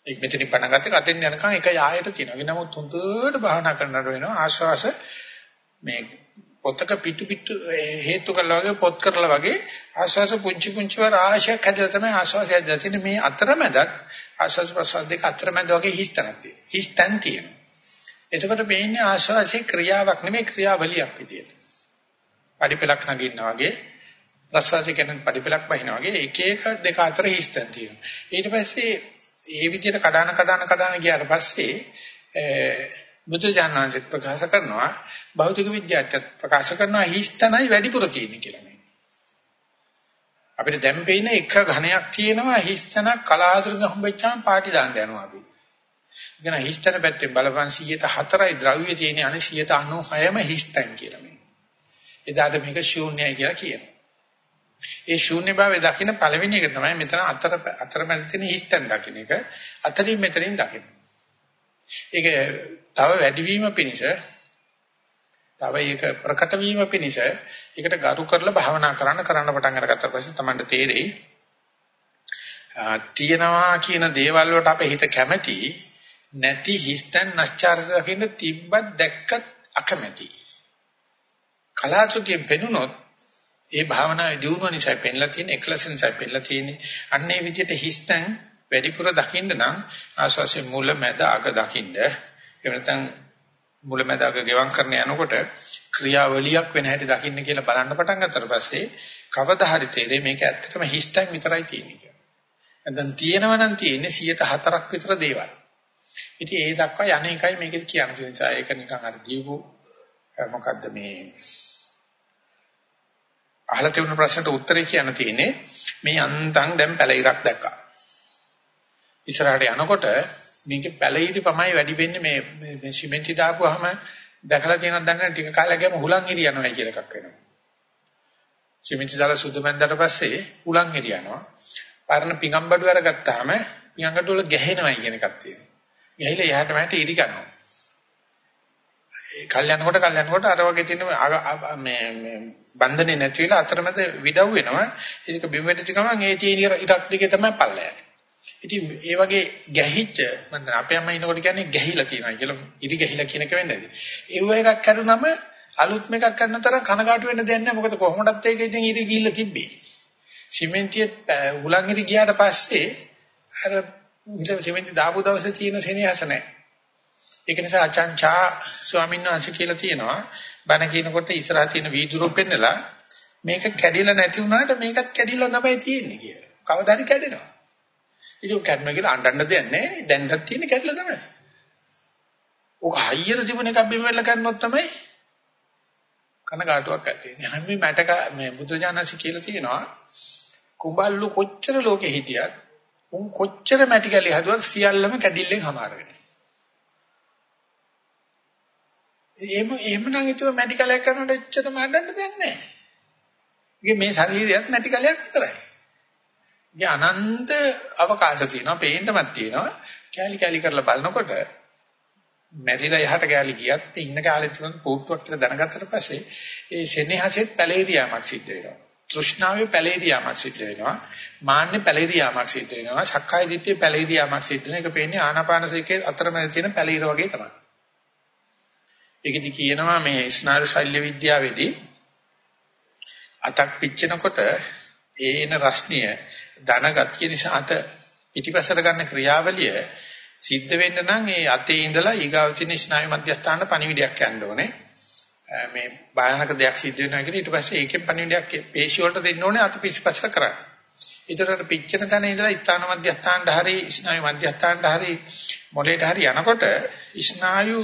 ඒක මෙතනින් පණ ගත්තේ කතෙන් යනකම් එක යායට තියෙනවා. නමුත් හොඳට භාවනා කරනකොට වෙනවා ආශ්වාස මේ පොතක පිටු පිටු හේතු කරලා වගේ පොත් කරලා වගේ ආශ්වාස පුංචි පුංචි වර ආශයක් හැදලා තමයි ආශ්වාසය හැදලා තියෙන්නේ. මේ අතරමැදත් ආශ්වාස ප්‍රශ්වාස දෙක අතරමැද වගේ හිස්තනක් තියෙනවා. හිස්තන් තියෙනවා. එතකොට මේන්නේ ආශ්වාසයේ ක්‍රියාවක් නෙමෙයි ක්‍රියාවලියක් විදියට. පඩිපෙලක් නගින්නා වගේ ප්‍රශ්වාසය කියන්නේ පඩිපෙලක් බහිනා වගේ එක එක දෙක අතර හිස්තන් තියෙනවා. ඊට පස්සේ ඒ විදිහට කඩන කඩන කඩන ගියාට පස්සේ බුදුජානනාංශත් ප්‍රකාශ කරනවා භෞතික විද්‍යාවත් ප්‍රකාශ කරනවා හිස්තනයි වැඩිපුර තියෙන්නේ කියලා මේ. අපිට දැන් පේන එක ඝණයක් තියෙනවා හිස්තනක් කලාතුරකින් හම්බෙච්චාම පාටි දාන්න යනවා අපි. ඉතින් හිස්තන පැත්තෙන් බලපන් 104යි ද්‍රව්‍ය තියෙන අනේ 196ම හිස්තන් කියලා මේ. එදාට මේක ශූන්‍යයි කියලා කියනවා. ඒ ශූන්‍ය භාවය දකින්න පළවෙනි එක තමයි මෙතන අතර අතරමැද තියෙන හිස්තන් දකින්න එක. අතරින් මෙතනින් දකින්න. ඒක තව වැඩිවීම පිණිස තව ඒක ප්‍රකට වීම පිණිස ඒකට ගරු කරලා භාවනා කරන්න කරන්න පටන් අරගත්ත පස්සේ තමයි තේරෙයි තියනවා කියන දේවල් වලට අපේ හිත කැමැති නැති හිස්තන් නැස්චාරද දකින්න තිබ්බත් දැක්කත් අකමැති කලාතුරකින් පෙනුනොත් ඒ භාවනාවේ දියුණුව නිසා පෙන්ලා තියෙන එකලස නිසා පෙන්ලා තියෙන්නේ අන්නේ විදිහට හිස්තන් වැඩිපුර දකින්න නම් ආස්වාසේ මුල මැද අග දකින්න එහෙම නැත්නම් මුලැමැදාක ගෙවම් කරන යනකොට ක්‍රියාවලියක් වෙන හැටි දකින්න කියලා බලන්න පටන් ගත්තට පස්සේ කවදා හරි තේරෙයි මේක ඇත්තටම හිස්තන් විතරයි තියෙන්නේ කියලා. නැත්නම් තියෙනවා නම් තියෙන්නේ 104ක් විතර දේවල්. ඉතින් ඒ දක්වා යන්නේ එකයි මේකද කියන්න තියෙන නිසා ඒක නිකන් අර දීපු මොකද්ද මේ අහලා තිබුණ ප්‍රශ්නට උත්තරේ කියන්න තියෙන්නේ මේ අන්තං දැන් පැලිරක් දැක්කා. ඉස්සරහට යනකොට මේකේ පැලිරි පමයි වැඩි වෙන්නේ මේ මේ සිමෙන්ති දාපුවාම දැකලා තියෙනවද දන්නේ ටික කාලයක් ගියම හුලං හිරියනවා කියලා එකක් වෙනවා. සිමෙන්ති දාලා සුදු මැන්දට පස්සේ හුලං හිරියනවා. පරණ පිඟම්බඩු අරගත්තාම පිඟම්බඩු වල ගැහෙනවා කියන එකක් තියෙනවා. ගැහිලා එහාට මෙහාට ඉරි ගන්නවා. කල් යනකොට කල් යනකොට අර වගේ තියෙන මේ මේ බන්ධනේ නැති වෙලා අතරමැද විඩව් වෙනවා. ඒක බිම වැටිච්ච ගමන් ඒ තියෙන ඉරක් දිගේ තමයි පල්ලයට. ඉතින් ඒ වගේ ගැහිච්ච මම අපේ අම්මා ඉනකොට කියන්නේ ගැහිලා තියෙනවා කියලා ඉදි ගැහිලා කියන එක වෙන්නේ නැති. ඒව එකක් කරුනම අලුත් මේකක් කරන තරම් කනගාටු වෙන්න දෙයක් නැහැ. මොකද කොහොමදත් ඒක ඉතින් ඉරි ගිහිල්ලා තිබ්බේ. සිමෙන්තියේ උලන් ඉරි ගියාට පස්සේ අර සිමෙන්ති දාපු දවසේ තියෙන සෙනෙහස නැහැ. ඒක නිසා අචංචා ස්වාමීන් වහන්සේ කියලා තියෙනවා බණ කියනකොට ඉස්සරහා තියෙන වීදුරුව පෙන්නලා මේක කැඩිලා නැති වුණාට මේකත් කැඩිලා තමයි තියෙන්නේ කියලා. කවදා හරි කැඩෙනවා. ඉතින් කැඩනවා කියලා අඬන්න දෙයක් නැහැ. දැන්වත් තියෙන්නේ කැඩලා තමයි. ඔක හයියට තිබුණ එකක් බිම වෙලා කරනොත් තමයි කනගාටුවක් ඇති වෙන්නේ. හැම මැටක මේ බුදුජානසි කියලා තියෙනවා කුඹල්ලු කොච්චර ලෝකෙ හිටියත් උන් කොච්චර මැටි කැලේ හදුවත් සියල්ලම කැඩිල්ලෙන් හමාර වෙනවා. එහෙම එහෙමනම් ඒක මැටි කැලයක් කරනකොට එච්චරම අඬන්න දෙයක් නැහැ. මේ ශරීරයත් මැටි කැලයක් විතරයි. ඒ අනන්ත අවකාශ තියෙනවා, පේන්නමත් තියෙනවා. කැලි කැලි කරලා බලනකොට මැරිලා යහට කැලි ගියත් ඉන්න කාලෙත් තුන පොට්ටුවක් කියලා දැනගත්තට පස්සේ ඒ සෙනෙහසෙත් පැලේරියාමක් සිද්ධ වෙනවා. තෘෂ්ණාවේ පැලේරියාමක් සිද්ධ වෙනවා. මාන්නේ පැලේරියාමක් සිද්ධ වෙනවා. සක්කාය දිට්ඨියේ පැලේරියාමක් සිද්ධ වෙන එක පේන්නේ ආනාපානසේකේ අතරමැද තියෙන පැලීර වගේ තමයි. ඒකෙදි කියනවා මේ ස්නායු ශල්‍ය විද්‍යාවේදී අතක් පිච්චෙනකොට ඒන රස්නිය ධන ගතිය නිසා අත පිටිපසට ගන්න ක්‍රියාවලිය සිද්ධ වෙන්න නම් ඒ අතේ ඉඳලා ඊගාව තියෙන ස්නායු මධ්‍යස්ථාන පණිවිඩයක් යන්න ඕනේ. මේ භයානක දෙයක් සිද්ධ වෙනවා කියලා ඊට පස්සේ ඒකෙන් පණිවිඩයක් පේශි වලට දෙන්න ඕනේ අත පිටිපසට කරන්න. ඊතරට පිච්චෙන තැන ඉඳලා ස්ථාන මධ්‍යස්ථානට හරි ස්නායු මධ්‍යස්ථානට හරි මොලේට හරි යනකොට ස්නායු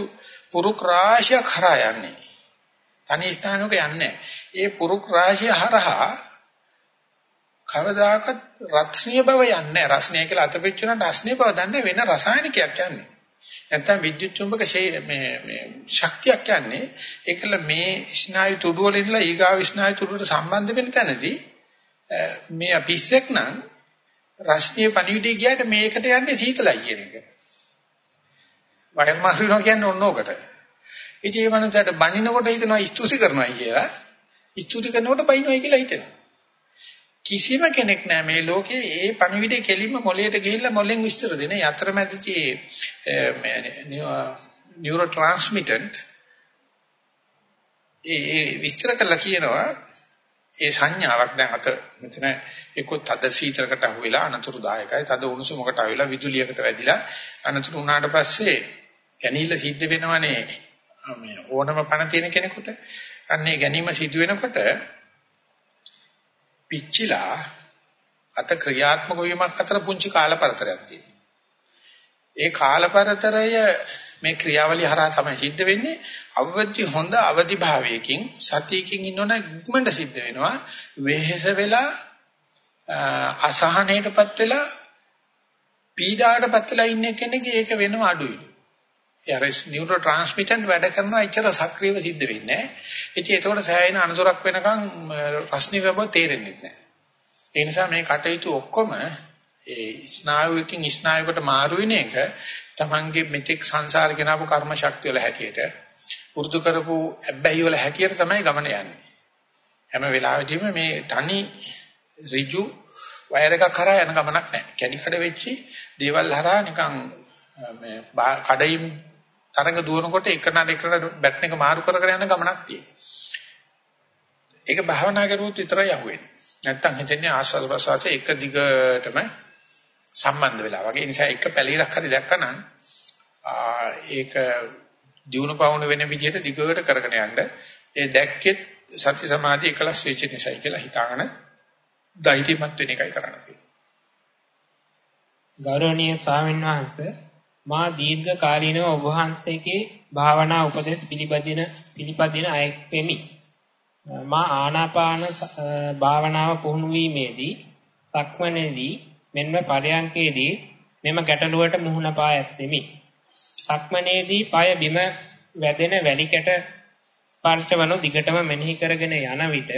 පුරුක් රාශිය කරා යන්නේ. තනි ස්ථානයක යන්නේ. ඒ පුරුක් රාශිය හරහා කවදාකවත් රත්නීය බව යන්නේ රස්නීය කියලා අතපෙච්චුනට රස්නීය බව දන්නේ වෙන රසායනිකයක් යන්නේ නැත්නම් විද්‍යුත් චුම්බක මේ මේ ශක්තියක් යන්නේ ඒකල මේ ස්නායු තුඩු වල ඉඳලා ඊගාව ස්නායු තුඩුවට සම්බන්ධ වෙන තැනදී මේ පිස්සෙක් නම් රස්නීය පණිවිඩය ගියාට මේකට යන්නේ සීතලයි කියන එක වයර් මාස් වෙනවා කියන්නේ ඔන්න ඕකට. ඉතින් ඒ මනුස්සයාට බනිනකොට හිතනවා ස්තුති කරනවායි කියලා. ස්තුති කරනකොට බයිනවායි කියලා හිතෙනවා. කිසිම කෙනෙක් නැහැ මේ ලෝකේ. ඒ පණිවිඩය කෙලින්ම මොළයට ගිහිල්ලා මොළෙන් විස්තර දෙන. ඒ අතරමැදි මේ නියුරෝ ට්‍රාන්ස්මිටන්ට් ඒ විස්තර කරලා කියනවා. ඒ සංඥාවක් දැන් අත මෙතන එක්ක තද සීතලකට අහුවෙලා අනතුරුදායකයි. තද උණුසුමකට අහුවෙලා විදුලියකට වැදිලා අනතුරු වුණාට පස්සේ ගැනීම සිද්ධ වෙනවනේ මේ ඕනම පණ තියෙන කෙනෙකුට අන්නේ ගැනීම සිදු වෙනකොට පිච්චිලා අත ක්‍රියාත්මක වීමක් අතර පුංචි කාලපරතරයක් තියෙනවා. ඒ කාලපරතරය මේ ක්‍රියාවලිය හරහා තමයි සිද්ධ වෙන්නේ. අවදි හොඳ අවදි භාවයකින් සතියකින් ඉන්නවනම් ඉක්මනට සිද්ධ වෙනවා. වෙහෙස වෙලා අසහනයටපත් වෙලා පීඩාවටපත් වෙලා ඉන්න කෙනෙක්ගේ ඒක වෙනම අඩුයි. ඒ අර නියුරෝ ට්‍රාන්ස්මිටන්ට් වැඩ කරනවා එච්චර සක්‍රියව සිද්ධ වෙන්නේ නැහැ. ඉතින් ඒකට සෑහෙන අනුසරක් වෙනකන් රස්නි වෙබ තේරෙන්නේ නැහැ. ඒ නිසා මේ කටයුතු ඔක්කොම ඒ ස්නායුවකින් ස්නායුවකට මාරු වෙන එක තමන්ගේ මෙතෙක් සංසාරේ ගෙනාවු කර්ම ශක්තිය වල හැටියට පුරුදු කරපු අබ්බැහි වල හැටියට තමයි ගමන යන්නේ. හැම වෙලාවෙදීම මේ තනි ඍජු වයර් එකක් කරා යන ගමනක් නැහැ. කැඩි කඩ වෙච්චි දේවල් හරහා නිකන් මේ කඩයින් තරඟ දුවනකොට එක නඩ එක බැට් එක මාරු කර කර යන ගමනක් තියෙනවා. ඒක භාවනා කරුවොත් විතරයි අහුවෙන්නේ. නැත්තම් හිතන්නේ ආස්වාද ප්‍රසආස එක දිගටම සම්බන්ධ වෙලා වගේ. ඒ නිසා එක පැලිරක් හරි දැක්කනම් ඒක දිනු පවුණු වෙන විදිහට දිගට කරගෙන යන්න. ඒ දැක්කෙත් සති සමාධි එකලස් වෙච්ච නිසායි කියලා හිතාගෙන ධෛර්යමත් වෙන එකයි කරන්න තියෙන්නේ. ගෞරවනීය ස්වාමීන් වහන්සේ මා දීර්ඝ කාලීනව ඔබ වහන්සේගේ භාවනා උපදෙස් පිළිපදින පිළිපදින අයෙක් වෙමි. මා ආනාපාන භාවනාව පුහුණු වීමේදී සක්මනේදී මෙන්ම පරයන්කේදී මෙම ගැටලුවට මුහුණ පා ඇත්තෙමි. සක්මනේදී পায় බිම වැදෙන වැලි කැට ස්පර්ශවනු දිගටම මෙනෙහි කරගෙන යන විට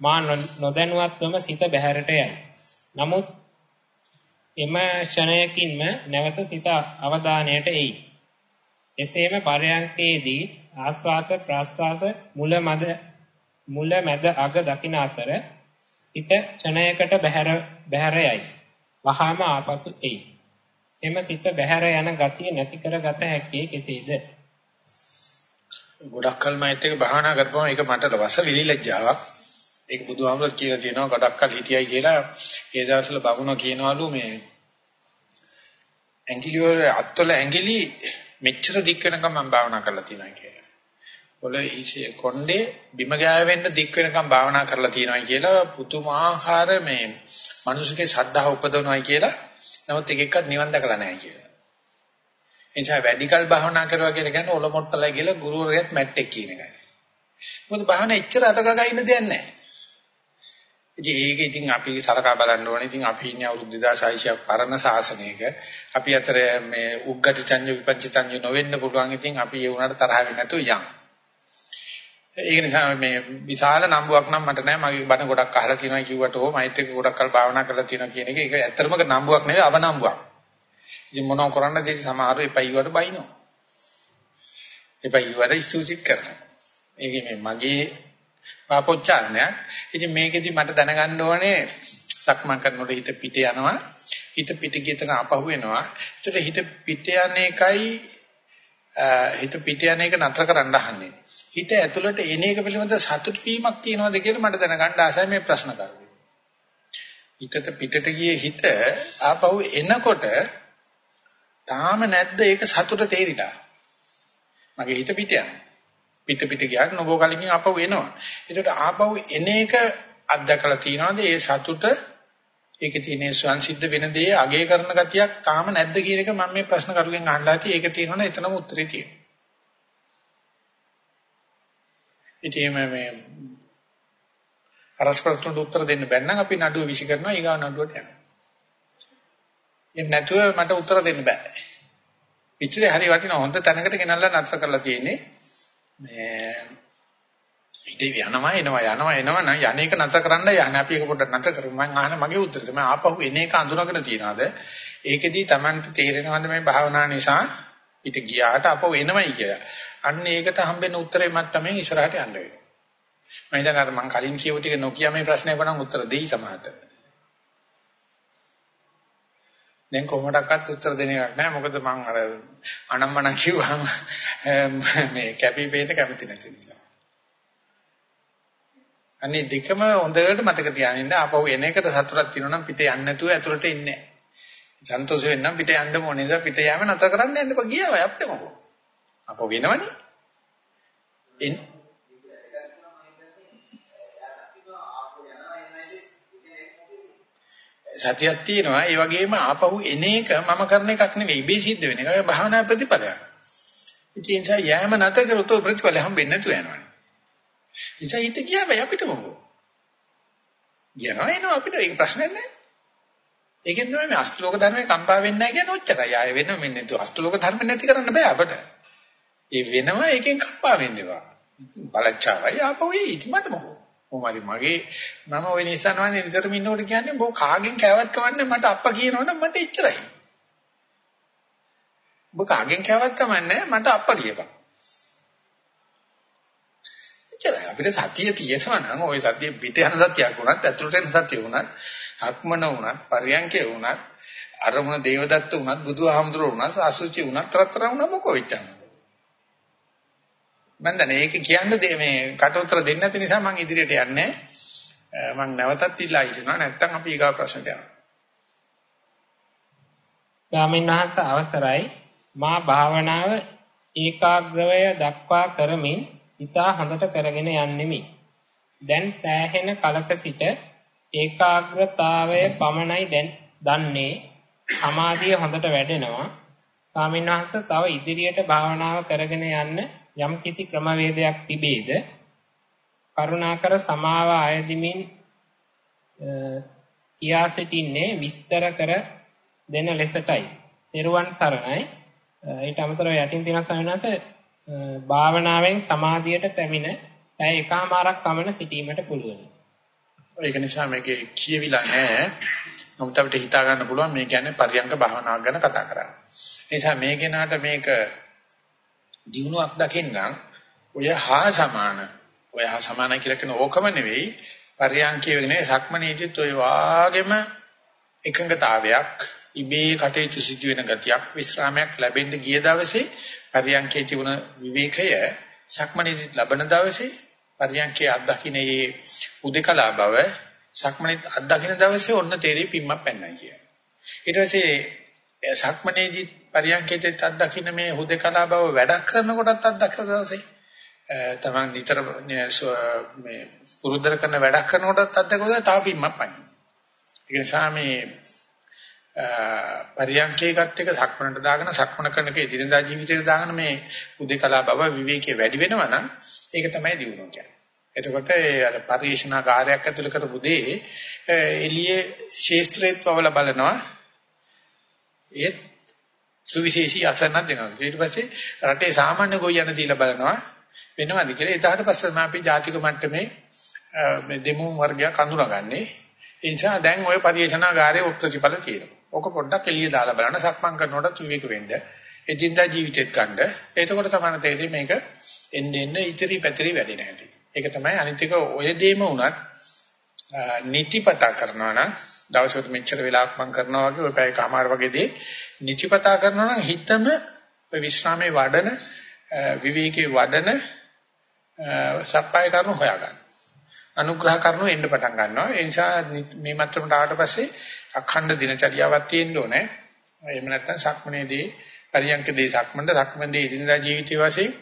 මා නොදැනුවත්වම සිත බැහැරට යයි. නමුත් එම ක්ෂණයකින්ම නැවත සිත අවධානයට එයි. එසේම පරයන්කේදී ආස්වාද ප්‍රාස්වාස මුල මද මුල මැද අග දකින අතර සිත ක්ෂණයකට බැහැර බැහැර යයි. වහාම ආපසු එයි. එම සිත බැහැර යන ගතිය නැති කරගත හැකි කෙසේද? ගොඩක් කල් මයිත් එක භාවනා කරපුවම ඒක මට රස විලිලැජ්ජාවක්. ඒක බුදුහාමුදුරුවෝ කියලා තියෙනවා ගොඩක් කල් හිටියයි කියලා. ඒ දවස්වල බබුණෝ කියනවලු මේ ඇඟිලි වල අත්වල ඇඟිලි මෙච්චර දික් වෙනකම් මම භාවනා කරලා තියෙනවා කියලා. වල ඊසේ කොණ්ඩේ බිම ගෑවෙන්න දික් වෙනකම් භාවනා කරලා තියෙනවා කියලා පුතුමාහාර මේ මිනිසුගේ ශ්‍රද්ධාව උපදවනවායි කියලා. නමුත් එක එකක් නිවන් දැකලා නැහැ කියලා. එනිසා වැඩිකල් භාවනා කරනවා කියලා කියන්නේ ඔලොමොට්ටලයි කියලා ගුරුවරයාත් මැට්ටෙක් කියන එකයි. මොකද භාවනා එච්චර අතගගා ඉන්න දෙයක් නැහැ. ඉතින් ඒක ඉතින් අපි සලකා බලන්න ඕනේ. ඉතින් අපි ඉන්නේ අවුරුදු 2600ක් පරණ ශාසනයක. අපි අතර මේ උග්ගටි චඤ්ඤ විපංච චඤ්ඤ නොවෙන්න පුළුවන්. ඉතින් අපි ඒ උනාට තරහ වෙන්නේ නැතුව යන්. ඒක නිසා මේ විශාල නම්බුවක් නම් මට නෑ. මගේ බණ ගොඩක් අහලා තියෙනවා කිව්වට ඕ මෛත් එක්ක ගොඩක් කල් භාවනා කරලා තියෙනවා කියන එක ඒක ඇත්තටම නම්බුවක් නෙවෙයි අවනම්බුවක්. ඉතින් මොනව කරන්නද ඉතින් සමහරව එපයි වට බයිනෝ. එපයි වට ස්තුතිත් කරනවා. ඒකේ මේ මගේ පාපොච්චාරණයක්. ඉතින් මේකෙදි මට දැනගන්න ඕනේ සක්මන් කරනකොට හිත පිට යනවා. හිත පිට ගියතන ආපහු එනවා. ඒතර හිත පිට යන එකයි හිත පිට යන එක නතර කරන්න අහන්නේ. හිත ඇතුළට එන එක පිළිබඳ සතුට වීමක් තියෙනවද කියලා මට දැනගන්න ආසයි මේ ප්‍රශ්න කරන්නේ. හිතට පිටට ගියේ හිත ආපහු එනකොට තාම නැද්ද ඒක සතුට තේරිලා. මගේ හිත පිට යනවා. පිට පිට ගියාට නොබෝ කලකින් ආපහු එනවා. ඒකට ආපහු එන එක අත්දකලා තියනවාද ඒ සතුට ඒකේ තියෙන සංසිද්ධ වෙන දේ අගය කරන ගතියක් තාම නැද්ද කියන එක මම මේ ප්‍රශ්න කරුගෙන් අහලා තියෙයි. ඒක තියෙනවනේ එතනම උත්තරේ තියෙනවා. ඉතින් මේ අරස් ප්‍රශ්නට උත්තර දෙන්න බැන්නම් අපි නඩුව විසි කරනවා ඊගා නඩුවට යනවා. එහෙම නැතුව මට උත්තර දෙන්න බෑ. විචාරේ හරි වටිනා හොඳ තැනකට ගෙනල්ලා නතර කරලා තියෙන්නේ. මේ ඉතින් යනවා එනවා යනවා එනවා නම් යන්නේක නැතර කරන්න යන්නේ. අපි ඒක පොඩ්ඩක් නැතර කරමු. මම අහන මගේ උත්තරය තමයි ආපහු එන එක අඳුනගෙන තියනවාද? ඒකෙදී Tamanට තේරෙනවද මේ භාවනා නිසා? පිට ගියාට අපව එනවයි කියලා. අන්න ඒකට හම්බෙන උත්තරේ මත් තමයි ඉස්සරහට යන්න වෙන්නේ මම හිතන්නේ අර මං කලින් කියපු ටික නොකිය මේ ප්‍රශ්නේ වුණා උත්තර දෙයි සමහරට. දැන් කොහොමඩක්වත් උත්තර දෙන එකක් නැහැ මොකද මං අර අනම්මනම් කිව්වම මේ කැපි පේන්න කැමති නැති නිසා. අනේ දෙකම හොඳට මතක තියාගෙන ඉන්න ආපහු එන එකට සතුටක් තියෙනවා නම් පිට යන්නේ නැතුව ඇතුළට ඉන්නේ නැහැ. සන්තෝෂ වෙන්නම් පිට යන්න ඕනේ නිසා පිට යෑම නතර කරන්න යන්න එපා ගියාම අපිට මොකෝ. අපෝ වෙනවනේ. එන් සතියක් තියෙනවා ඒ වගේම ආපහු එන එක මම කරන එකක් නෙවෙයි ඉබේ සිද්ධ වෙන එක. ඒක භාවනා ප්‍රතිඵලයක්. ඉතින් ඒ නිසා යෑම නැත කරොත් ප්‍රතිඵල හම්බෙන්නේ නැතුව යනවානේ. නිසා හිත ගියාම අපිට මොකෝ? යනවා එනවා අපිට ඒක ප්‍රශ්නයක් නැහැ. ඒකෙන් තමයි මේ අෂ්ටලෝක ධර්මයේ කම්පා වෙන්නේ නැහැ කියන්නේ ඔච්චරයි. ආයෙ වෙනව මෙන්න තු අෂ්ටලෝක ධර්ම නැති කරන්න බෑ අපට. ඒ වෙනවා ඒකෙන් කම්පා වෙන්නේවා. බලච්චාවයි ආපහු ඒ ඉතිමට මොකෝ? කොහොමරි මගේ මම ওই නිසනවන්නේ නිතරම ඉන්නකොට කියන්නේ බෝ කාගෙන් කෑවත් කවන්නේ මට අප්පා කියනවනම් මට එච්චරයි. ඔබ කාගෙන් කෑවත් කමන්නේ මට අප්පා කියපන්. එච්චරයි අපිට සතිය තියෙනවා නම් ওই සතිය පිට යන සතියක් වුණත් ඇතුළට එන සතිය වුණත් ආත්මන වුණත් පරියන්කේ වුණත් අරමුණ දේවදත්ත වුණත් බුදුහාමුදුරුවෝ වුණත් අසුචි වුණත් රත්තරන් වුණත් මොකෝ වෙච්චාම මම දන්නේ ඒක කියන්නේ මේ කට උතර දෙන්නේ නැති නිසා මම ඉදිරියට යන්නේ මම නැවතත් ඉල්ලා හිටිනවා නැත්තම් අපි ඊගා ප්‍රශ්නට යනවා. ස්වාමීන් වහන්සේ අවසරයි මා භාවනාව ඒකාග්‍රවය දක්වා කරමින් ඉතා හොඳට කරගෙන යන්නෙමි. දැන් සෑහෙන කලක සිට ඒකාග්‍රතාවය පමණයි දැන් දන්නේ සමාධිය හොඳට වැඩෙනවා. ස්වාමීන් වහන්සේ තව ඉදිරියට භාවනාව කරගෙන යන්න යම් කිසි ක්‍රමවේදයක් තිබේද? කරුණාකර සමාව ආයදිමින් කියා සිටින්නේ විස්තර කර දෙන ලෙසටයි. ත්වන් සරණයි. ඊට අමතරව යටින් තියෙන සවිනාස භාවනාවෙන් සමාධියට පැමිණ පැය එකමාරක් පමණ සිටීමට පුළුවන්. ඒක නිසා මේකේ කියවිලා නැහැ. නමුත් අපිට හිතා ගන්න පුළුවන් මේ කියන්නේ පරියංග භාවනාවක් ගැන කතා කරන්නේ. ඒ නිසා මේ කෙනාට මේක දිනුවක් දකින්නම් ඔය හා සමාන ඔය හා සමාන කියලා කියන ඕකම නෙවෙයි පරියංකයේ වෙන්නේ සක්මනේදිත් ඔය වාගෙම එකඟතාවයක් ඉබේ කටයුතු සිදු වෙන ගතියක් විස්රාමයක් ලැබෙන්න ගිය දවසේ පරියංකයේ තිබුණ විවේකය සක්මනේදිත් ලබන දවසේ පරියංකයේ අත්දකින්නේ උදකලා බව සක්මනේත් අත්දකින්න දවසේ ඔන්න තේරෙයි පිම්මක් පැන්නයි කිය. ඊට පස්සේ සක්මනේදී පරියන්කේතත් අත්දකින්න මේ හුදකලා බව වැඩක් කරනකොටත් අත්දකින දවසේ තමන් නිතර මේ පුරුද්දර කරන වැඩක් කරනකොටත් අත්දකලා තව පිම්මක් පන්නේ. ඒ නිසා මේ පරියන්කේකත් එක සක්මනට දාගෙන සක්මන කරනක එදිනදා ජීවිතේට දාගෙන මේ හුදකලා බව විවේකයේ වැඩි වෙනවා නම් ඒක තමයි දියුණුව කියන්නේ. එතකොට අර පරිශනාකාරයක් ඇතුළේ කරපු දේ එළියේ ශේස්ත්‍රයත් වවල බලනවා ඒත් සුවිශේෂී අසරණක් දෙනවා. ඊට පස්සේ රටේ සාමාන්‍ය ගොයියන තියලා බලනවා වෙනවද කියලා. ඊට පස්සේ මම අපි ජාතික මට්ටමේ මේ දෙමු වර්ගයක් අඳුනගන්නේ. ඒ නිසා දැන් ওই පරිේශනාගාරයේ ප්‍රතිඵල තියෙනවා. ඕක පොඩ්ඩක් එළිය දාලා බලන්න සක්මන් කරනකොට විවේක වෙන්න. එදින්දා ජීවිතෙත් ගන්න. එතකොට තමයි තේරෙන්නේ මේක එන්න එන්න ඉතිරි පැතිරි වැඩි නැහැ. ඒක තමයි අනිත් එක ඔය දෙයම උනත් නිතිපතා කරනවා නම් දවසකට මෙච්චර වෙලාවක් මම කරනවා වගේ ඔය පැය කමාර වගේ දේ නිතිපතා කරනවා නම් හිතම ඔය විශ්‍රාමයේ වඩන විවේකයේ වඩන සප්පාය කරනු හොයාගන්න. අනුග්‍රහ කරනු එන්න පටන් ගන්නවා. ඒ නිසා මේ මට්ටමට ආවට පස්සේ අඛණ්ඩ දිනචරියාවක් තියෙන්න ඕනේ. එහෙම නැත්නම් සක්මනේදී පරියන්කදී සක්මන්ද සක්මන්දී ඉදිනදා ජීවිතය වශයෙන්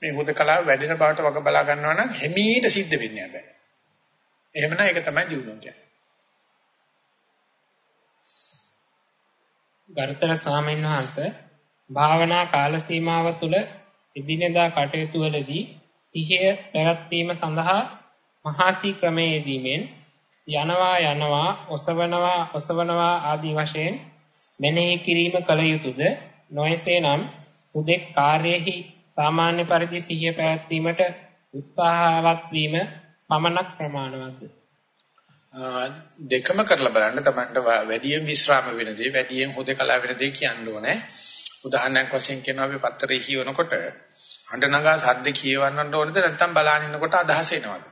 මේ හුදකලාව වැඩෙන බවට වග බලා ගන්නවා නම් හැමීට සිද්ධ වෙන්නේ නැහැ. එහෙමනම් ඒක තමයි ජීවුණා කියන්නේ. ගරුතර ස්වාමීන් වහන්සේ භාවනා කාල සීමාව තුළ එදිනෙදා කටයුතු වලදී සිහිය පැවැත්වීම සඳහා මහාසී ක්‍රමයේදීමෙන් යනවා යනවා ඔසවනවා ඔසවනවා ආදී වශයෙන් මෙනෙහි කිරීම කළ යුතුයද නොයසේනම් උදෙක් කාර්යෙහි සාමාන්‍ය පරිදි සිහිය පැවැත්වීමට උත්සාහවත් වීම පමණක් ප්‍රමාණවත්ද දෙකම කරලා බලන්න තමන්ට වැඩියෙන් විශ්‍රාම වෙන දේ වැඩියෙන් හුදකලා වෙන දේ කියන්න ඕනේ. උදාහරණයක් වශයෙන් කියනවා අපි පත්තරේ කියවනකොට හඬ නගා සද්ද කියවන්නට ඕනද නැත්නම් බලාගෙන ඉන්නකොට අදහස එනවද?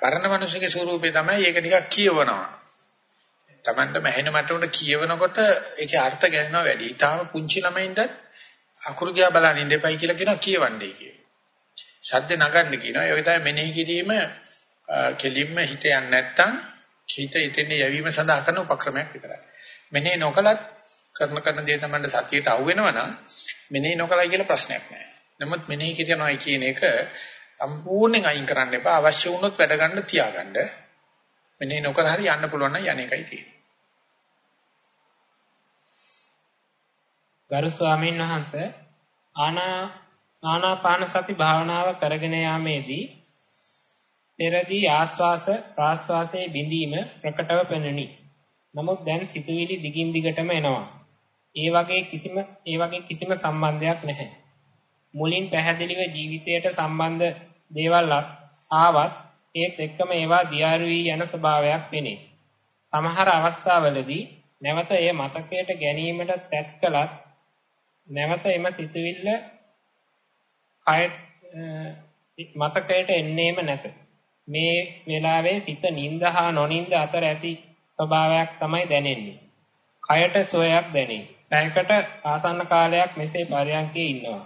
පරණ මිනිස්සුගේ ස්වරූපේ තමයි ඒක ටිකක් කියවනවා. Tamanට මැහෙන මට්ටමට කියවනකොට ඒකේ අර්ථ ගන්නවා වැඩි. ඊටාම පුංචි ළමයින්ට අකුරු දිහා බලන්න ඉඳපයි කියලා කියනවා කියවන්නේ කියලා. ශබ්ද නගන්න කියනවා. ඒක තමයි මෙනෙහි කිරීම කෙලින්ම හිත යන්නේ නැත්තම් හිත ඉතින් යැවීම සඳහා කරන උපක්‍රමයක් විතරයි. මෙනෙහි නොකලත් කරන කරන දේ තමයි සතියට අහු වෙනවනම් මෙනෙහි නොකලයි කියලා ප්‍රශ්නයක් නැහැ. නමුත් මෙනෙහි කියනවායි කියන එක සම්පූර්ණයෙන් අයින් කරන්න එපා. අවශ්‍ය වුණොත් වැඩ ගන්න තියාගන්න. මෙනෙහි නොකර හරි යන්න පුළුවන් නම් යන්නේ එකයි තියෙන්නේ. ගරු ස්වාමීන් වහන්සේ ආනා ආනාපාන සති භාවනාව කරගෙන යාමේදී පෙරදී ආස්වාස ප්‍රාස්වාසයේ බිඳීම ප්‍රකටව පෙනුනි. නමුත් දැන් සිතුවිලි දිගින් දිගටම එනවා. ඒ වගේ කිසිම ඒ වගේ කිසිම සම්බන්ධයක් නැහැ. මුලින් පැහැදිලිව ජීවිතයට සම්බන්ධ දේවල් ආවත් ඒත් එක්කම ඒවා දියාරු වී යන ස්වභාවයක් පෙනේ. සමහර අවස්ථාවලදී නැවත එය මතකයට ගැනීමට තැත් කළත් නැවත එම සිතුවිල්ල කය මතකයට එන්නේම නැත. මේ වෙලාවේ සිත නිින්ද හා නොනිින්ද අතර ඇති ස්වභාවයක් තමයි දැනෙන්නේ. කයට සෝයක් දැනේ. පැයකට ආසන්න කාලයක් මෙසේ පරයන්කේ ඉන්නවා.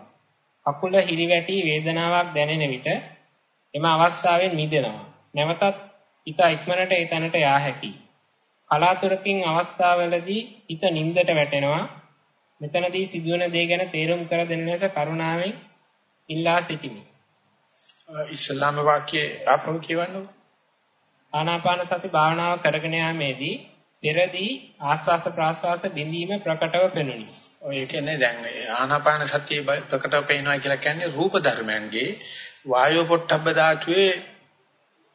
අකුල හිරිවැටි වේදනාවක් දැනෙන විට එම අවස්ථාවෙන් මිදෙනවා. නැවතත් හිත ඉක්මනට ඒ තැනට යා හැකියි. කලාතුරකින් අවස්ථාවලදී හිත නිින්දට වැටෙනවා. මෙතනදී සිදුවන දේ ගැන තේරුම් කර දෙන්න ලෙස කරුණාවෙන් ඉල්ලා සිටිමි. ඉස්ලාම වාක්‍යයේ ආපහු කියවන්නකො. ආනාපාන සති භාවනාව කරගෙන යාමේදී පෙරදී ආස්වාස්ත ප්‍රාස්වාස්ත බිඳීම ප්‍රකටව පෙනුනි. ඔය කියන්නේ දැන් ආනාපාන සතිය ප්‍රකටව පේනවා කියලා කියන්නේ රූප ධර්මයන්ගේ වායෝ පොට්ටබ්බ ධාතුවේ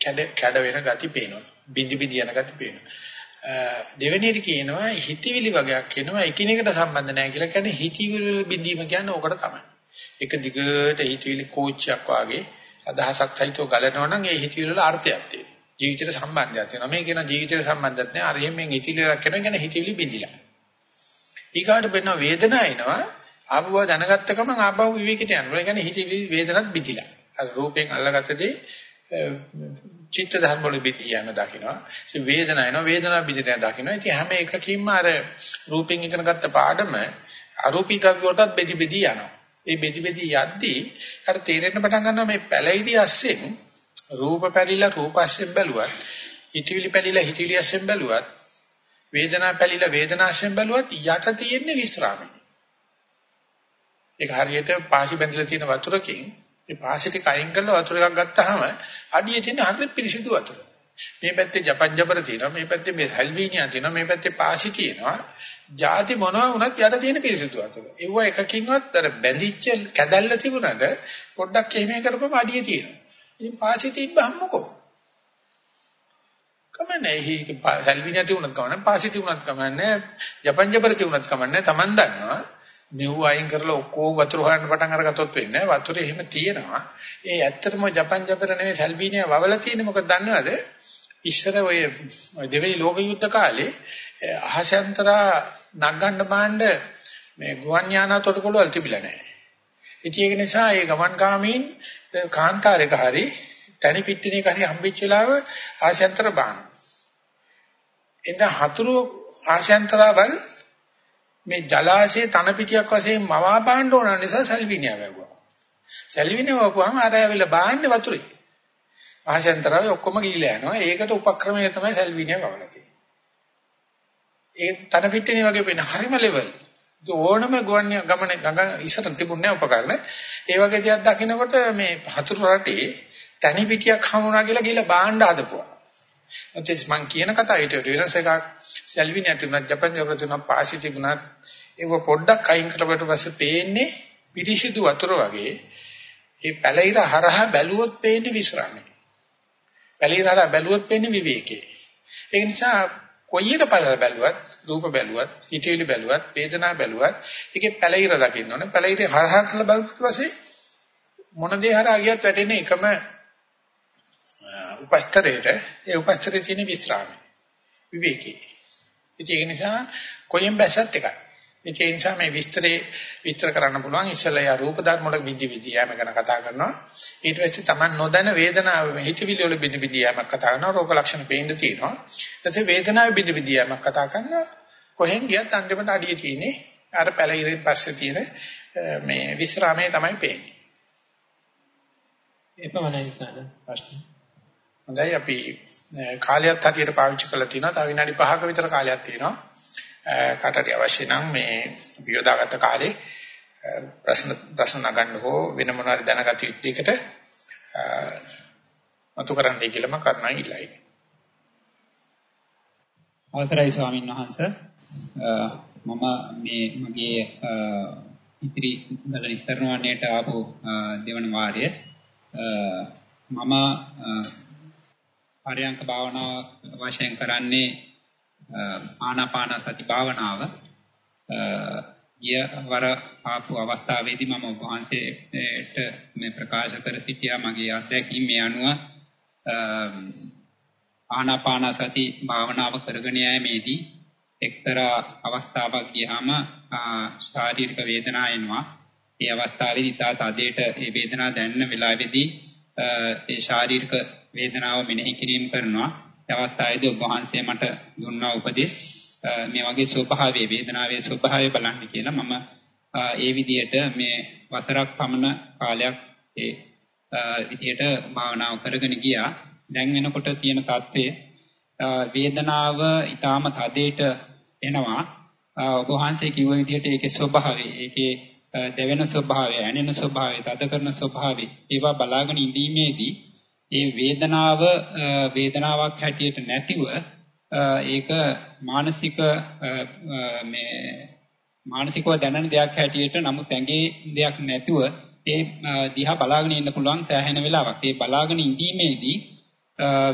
කැඩ කැඩ වෙන ගති පේනවා. බිඳි බිඳි යන ගති පේනවා. දෙවෙනියට කියනවා හිතවිලි වගේක් එනවා එකිනෙකට සම්බන්ධ නැහැ කියලා කියන්නේ හිතවිලි බිඳීම කියන්නේ ඕකට තමයි. එක දිගට හිතවිලි කෝච්චයක් වාගේ අදහසක් සහිතව ගලනවා නම් ඒ හිතවිලි වල අර්ථයක් තියෙනවා. ජීවිතේට සම්බන්ධයක් තියෙනවා. මේ කියන ජීවිතේට සම්බන්ධයක් නැහැ. අර එහෙම හිතවිලි රැක් කරනවා කියන්නේ හිතවිලි බිඳිලා. ඊගාට වෙන වේදනාව එනවා. ආපුව දැනගත්ත ගමන් ආපහු විවේකයට යනවා. ඒ කියන්නේ හිතවිලි වේදනත් බිඳිලා. අර රූපෙන් අල්ලගත්තදී චිත්ත ධර්ම වල බිඳියම දකින්නවා. ඒ වේදනාව එනවා. වේදනාව බිඳින දකින්නවා. ඉතින් හැම එකකින්ම අර රූපෙන් ඉගෙන ගත්ත පාඩම අරූපී ද්‍රව්‍ය වලටත් බෙදි බෙදි යනවා. ඒ බෙදි බෙදි යද්දී අර තේරෙන්න පටන් ගන්නවා මේ පැලිරි අස්සෙන් රූප පැලිලා රූප අස්සෙන් බැලුවත්, හිතවිලි පැලිලා හිතවිලි අස්සෙන් බැලුවත්, වේදනා පැලිලා වේදනා අස්සෙන් බැලුවත් යට තියෙන්නේ විස්රාමය. ඒක හරියට පාසි බැඳලා තියෙන වතුරකින් ඒ පාසි ටික අයින් කරලා වතුර එකක් ගත්තාම අඩියේ තියෙන හරියට පිරිසිදු වතුර. මේ පැත්තේ ජපන් ජබර තියෙනවා මේ පැත්තේ මේ සල්වීනියා තියෙනවා මේ පැත්තේ පාසි තියෙනවා ಜಾති මොනවා වුණත් යට තියෙන පිරිසිදු වතුර. ඒව එකකින්වත් අර බැඳිච්ච කැදල්ල තිබුණාට පොඩ්ඩක් එහෙම කරපුවම අඩියේ තියෙනවා. ඉතින් පාසි තිබ්බහම මොකෝ? කමන්නේ හි සල්වීනියා තිබුණත් කමන්නේ පාසි තිබුණත් කමන්නේ ජපන් ජබර තිබුණත් කමන්නේ Taman දන්නවා. මෙව් අයින් කරලා ඔක්කොම වතුර හොයන්න පටන් අරගත්තොත් වෙන්නේ නැහැ. වතුරේ එහෙම තියෙනවා. ඒ ඇත්තටම ජපන් ජබර නෙවෙයි සල්බීනියා වවලා තියෙන්නේ මොකද දන්නවද? ඉස්සර ඔය දෙවෙනි ලෝක යුද්ධ කාලේ අහසෙන්තරා නගන්න බාණ්ඩ මේ ගුවන් යානා තොටුපළවල් තිබිලා නැහැ. ඉතින් ඒක නිසා ඒ ගමන්ගාමීන් කාන්තාරයක හරි තනි පිටිනේක හරි හම්බෙච්ච වෙලාව ආශයන්තර බාන. එඳ හතුරු ආශයන්තරවල් මේ ජලාශයේ තන පිටියක් වශයෙන් මවා බාන්න ඕන නිසා සල්විනියා වැවුවා. සල්විනියා වපුවාම ආර ඇවිල්ලා බාන්නේ වතුරේ. ආශයන්තරාවේ ඔක්කොම ගිහිලා යනවා. ඒකට උපක්‍රමය තමයි සල්විනියා වවලා තියෙන්නේ. ඒ තන පිටිනේ වගේ වෙන හරිම ලෙවල්. ඕනම ගුවන් ගමන ගඟ ඉස්සර තිබුණේ උපකරණ. ඒ වගේ දෙයක් දකිනකොට මේ හතුරු රටේ තනි පිටියක් හමුනා කියලා ගිහලා බාන්න හදපුවා. එතෙස් මං කියන කතාවට වෙනස් එකක් සෙල්විනිය තුනක් ජපන් ජපන් තුනක් පාසි තිබුණත් ඒක පොඩ්ඩක් අයින් කරලා පස්සේ පේන්නේ පිරිසිදු වතුර වගේ ඒ පැලිර හරහා බැලුවොත් පේන්නේ විශ්‍රාමය. පැලිර හරහා බැලුවොත් පේන්නේ විවේකේ. ඒ නිසා කොයි එක බැලුවත් රූප බැලුවත් හිතවිලි බැලුවත් වේදනා බැලුවත් ඒකේ පැලිර දකින්න ඕනේ. පැලිර හරහා කරලා බලපුවට පස්සේ මොන දේ හරහා ගියත් වැටෙන්නේ එකම උපස්තරයට ඒ උපස්තරයේ තියෙන විස්රාමය විවේකී. ඉතින් ඒ නිසා කොහෙන් බැස්සත් එකයි. ඒ නිසා මේ විස්තරේ විස්තර කරන්න පුළුවන්. ඉස්සෙල්ලා යා රූප ධර්ම වල විදි විදි යෑම ගැන කතා කරනවා. ඊට පස්සේ Taman නොදැන වේදනාව හිතවිලි වල විදි විදි යෑමක් කතා කරනවා. රෝග ලක්ෂණ පේන්න තියෙනවා. ඊට වේදනාවේ විදි විදි යෑමක් කතා කරනවා. කොහෙන් ගියත් අන්තිමට අඩිය තියෙන්නේ අර පැලිරෙන් පස්සේ තියෙන මේ විස්රාමයේ තමයි පේන්නේ. එපමණයි සාන ප්‍රශ්න හොඳයි. අපි කාලයත් හටියට පාවිච්චි කරලා තිනවා තව විනාඩි 5ක විතර කාලයක් තියෙනවා කාටරි අවශ්‍ය නම් මේ අපි යොදාගත්ත කාලේ ප්‍රශ්න ප්‍රශ්න නගන්න හෝ වෙන මොනවාරි දැනගත යුත්තේකට මතු කරන්නයි කියලා මම කරන්නයි ඉල්ලයි. අවසරයි ස්වාමීන් වහන්සේ මම මේ මගේ ඉතිරි දල ඉස්තරණවන්නේට ආපු දෙවන වාරය මම පරයන්ක භාවනාව වශයෙන් කරන්නේ ආනාපාන සති භාවනාව ගිය වර ආපු අවස්ථාවේදී මම වහන්සේට මේ ප්‍රකාශ කර සිටියා මගේ අත්දැකීම් මේ අනුව ආනාපාන සති භාවනාව කරගෙන යෑමේදී එක්තරා අවස්ථාවක් ගියාම ශාරීරික වේදනා එනවා. ඒ අවස්ථාවේදී තා තදේට ඒ වේදනාව දැනෙන වෙලාවේදී ඒ ශාරීරික වේදනාව මෙනෙහි කිරීම කරනවා. අවස්ථාවේදී ඔබ වහන්සේ මට දුන්නා උපදෙස් මේ වගේ ස්වභාවයේ වේදනාවේ ස්වභාවය බලන්න කියලා මම ඒ විදිහට මේ වසරක් පමණ කාලයක් ඒ විදිහට භාවනාව කරගෙන ගියා. දැන් වෙනකොට තියෙන தત્ත්වය වේදනාව ඊටාම තදේට එනවා. ඔබ වහන්සේ කිව්ව විදිහට ඒකේ ස්වභාවය, ඒකේ දැවෙන ස්වභාවය, ඇනෙන ස්වභාවය, තද කරන ස්වභාවය ඒවා බලාගෙන ඉඳීමේදී ඒ වේදනාව වේදනාවක් හැටියට නැතිව ඒක මානසික මේ මානසිකව දැනෙන දෙයක් හැටියට නමුත් ඇඟේ දෙයක් නැතුව ඒ දිහා බලාගෙන ඉන්න පුළුවන් සෑහෙන වෙලාවක්. ඒ බලාගෙන ඉඳීමේදී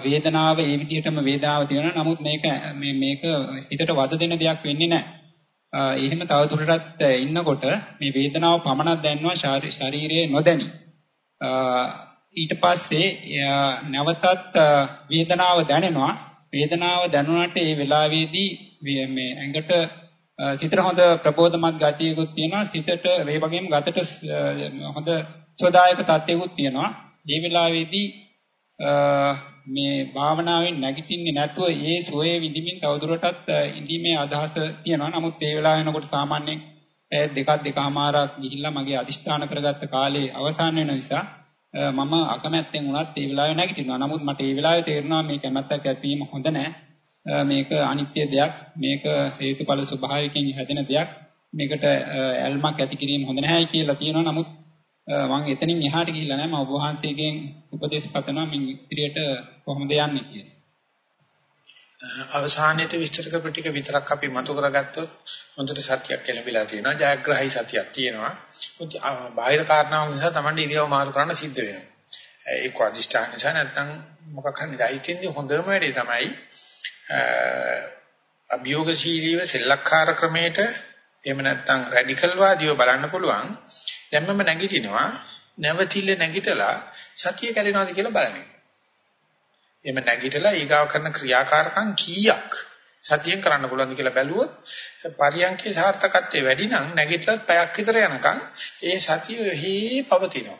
වේදනාව ඒ විදිහටම වේදනාව තියෙනවා. නමුත් මේක මේ මේක හිතට වද දෙන දෙයක් වෙන්නේ නැහැ. එහෙම තවදුරටත් ඉන්නකොට මේ වේදනාව පමණක් දැනනවා ශරීරයේ නොදැනි. ඊට පස්සේ නැවතත් වේදනාව දැනෙනවා. වේදනාව දැනුණාට ඒ වෙලාවේදී මේ ඇඟට සිතට හොඳ ප්‍රබෝධමත් ගතියකුත් තියෙනවා. සිතට මේ වගේම ගතට හොඳ සෝදායක තත්ත්වයකුත් තියෙනවා. මේ වෙලාවේදී මේ භාවනාවෙන් නැගිටින්නේ නැතුව ඒ සෝයේ විඳින්මින් තවදුරටත් ඉඳීමේ අදහස තියෙනවා. නමුත් ඒ වෙලාව වෙනකොට සාමාන්‍යයෙන් දෙකක් දෙකමාරක් ගිහිල්ලා මගේ අදිෂ්ඨාන කරගත්ත කාලේ අවසන් වෙන නිසා මම අකමැත්තෙන් වුණත් ඒ වෙලාවේ නැගිටිනවා. නමුත් මට ඒ වෙලාවේ තේරෙනවා මේ කැමැත්තක් ඇතිවීම හොඳ නැහැ. මේක අනිත්‍ය දෙයක්. මේක හේතුඵල ස්වභාවයෙන් හැදෙන දෙයක්. මේකට ඇල්මක් ඇති කිරීම හොඳ නැහැ කියලා තියෙනවා. නමුත් මම එතනින් එහාට ගිහිල්ලා නැහැ. මම ඔබ වහන්සේගෙන් උපදේශ පතනවා මින් ඉදිරියට කොහොමද යන්නේ කියලා. අවසානයේදී විස්තර කරපු ටික විතරක් අපි මතු කරගත්තොත් හොඳට සත්‍යයක් ලැබිලා තියෙනවා. ජයග්‍රහයි සත්‍යයක් තියෙනවා. බාහිර කාරණාවක් නිසා Tamande ඉරියව මාරු කරන්න සිද්ධ වෙනවා. ඒක අධිෂ්ඨාන නිසා නැත්නම් මොකක් හරි දෛත්‍යන්නේ හොඳම වැඩේ තමයි අභියෝගශීලීව සෙල්ලක්කාර ක්‍රමයට එහෙම නැත්නම් රැඩිකල් වාදීව බලන්න පුළුවන්. දැම්මම නැගිටිනවා. නැවතිල්ල නැගිටලා සතිය කැඩෙනවද කියලා බලන්නේ. එහෙම නැගිටලා ඊගාව කරන ක්‍රියාකාරකම් කීයක් සතියෙන් කරන්න පුළුවන්ද කියලා බැලුවොත් පරියන්කේ සාර්ථකත්වයේ වැඩි නම් නැගිටලත් පැයක් විතර යනකම් ඒ සතිය හි පවතිනවා.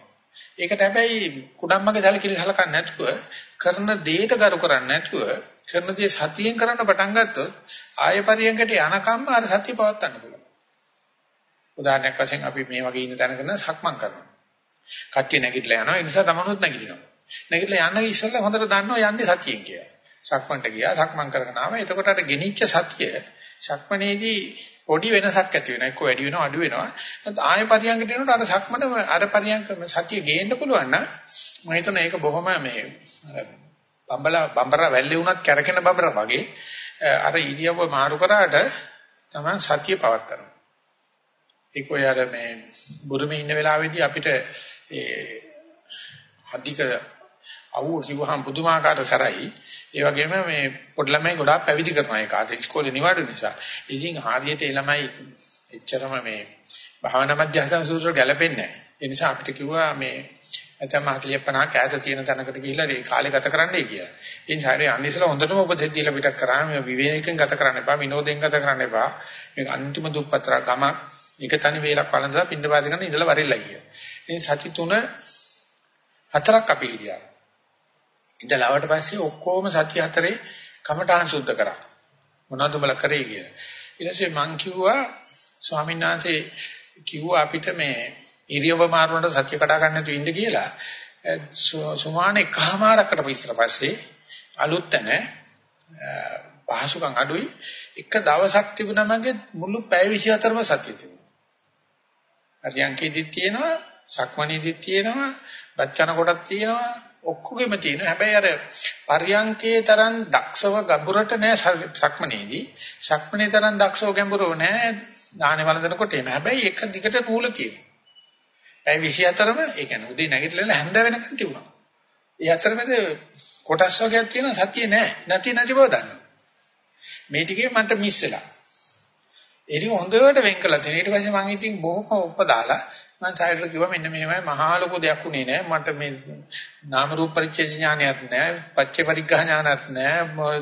ඒකට හැබැයි කුඩම්මගේ සැලකිලි සලකන්නේ නැතුව කරන දේට ගරු කරන්නේ නැතුව කරන දේ සතියෙන් කරන්න පටන් ගත්තොත් ආය පරියන්කට යනකම්ම අර සතිය පවත්වන්න පුළුවන්. උදාහරණයක් වශයෙන් අපි මේ වගේ ඉන්න තැනක නම් සක්මන් කරනවා. කට්ටිය නැගිටලා යනවා ඒ නිසා තමනුත් නැගිටිනවා. නැගිටලා යන්න ඉස්සෙල්ලා හොඳට දන්නවා යන්නේ සතියෙන් කියලා. සක්මන්ට ගියා සක්මන් කරගෙන ආවා. එතකොට අර ගෙනිච්ච සතිය සක්මනේදී පොඩි වෙනසක් ඇති වෙනවා. එක්ක වැඩි වෙනවා අඩු වෙනවා. ආය පරියන්කට එනකොට අර සක්මන අර පරියන්ක සතිය ගේන්න පුළුවන් නම් මම හිතනවා ඒක බොහොම මේ බම්බලා බම්බරා වැල්ලේ වුණත් කැරකෙන බබර වගේ අර ඉරියව්ව මාරු කරාට තමයි සතිය පවත්තරනවා. ඒක ඔය අර මේ බුරුමේ ඉන්න වෙලාවේදී අපිට ඒ අධික අවුව කිව්වහම පුදුමාකාර සරයි. ඒ වගේම මේ පොඩි ළමයි ගොඩාක් පැවිදි කරනවා ඒ කාට ඉස්කෝලේ නිවාඩු නිසා. ඉතින් හරියට ඒ ළමයි එච්චරම මේ භාවනා මධ්‍යස්ථාන සූත්‍ර ගැලපෙන්නේ නැහැ. ඒ නිසා අපිට කිව්වා මේ නැත්නම් 40 50 ඈත තියෙන තැනකට ගිහිල්ලා ඒ කාලේ ගත කරන්නයි කියලා. ඉතින් ශාරීරික අනිසල හොඳටම උපදෙස් දීලා පිටක් කරා මේ විවේකයෙන් ගත කරන්න එපා විනෝදයෙන් ගත කරන්න එපා. මේක අන්තිම දුප්පතර ගම එක තනි වේලක් වළඳලා පින්න පාති කරන ඉඳලා වරෙල්ලා ගියා. ඉතින් සති තුන හතරක් අපි හිටියා. ඉඳලා ආවට පස්සේ ඔක්කොම සති හතරේ කමඨාන් සුද්ධ කරා. මොනවද උඹලා කරේ කියලා. ඊට පස්සේ මං කිව්වා ස්වාමීන් වහන්සේ කිව්වා අපිට මේ ඉරියව මාරුනට සත්‍ය කඩා ගන්න නැතුව ඉන්න කියලා සුමාන එකමාරකට ඉස්සර පස්සේ අලුත් තැන පහසුකම් අඩුයි එක දවසක් තිබුණා මගේ මුළු පැය 24ම සතිය තිබුණා. අරියංකේදිත් තියෙනවා, සක්මණේදිත් තියෙනවා, බච්චන කොටක් තියෙනවා, ඔක්කොගෙම තියෙනවා. හැබැයි අර පරියංකේ තරම් දක්ෂව ගැඹුරට නෑ සක්මණේදී. සක්මණේ තරම් දක්ෂව ගැඹුරව නෑ දාහනේ වළඳනකොට එන. හැබැයි එක දිගට නූල තියෙනවා. පැය 24ම ඒ කියන්නේ උදේ නැගිටලා හැන්ද වෙනකන් තිබුණා. ඒ අතරමැද කොටස් වර්ගයක් තියෙනවා සතිය නෑ. නැති නැති බව දන්නවා. මේ ටිකේ මට මිස් වෙලා. ඒක හොඳට වෙන් කළා තියෙනවා. ඊට පස්සේ මම ඉතින් බොහොම උපදාලා මම සායරට කිව්වා මෙන්න මෙහෙමයි මහා ලොකු දෙයක් උනේ නෑ. මට මේ නාම රූප පරිච්ඡේද ඥානයක් නෑ. පච්චේ පරිග්‍රහ ඥානයක් නෑ.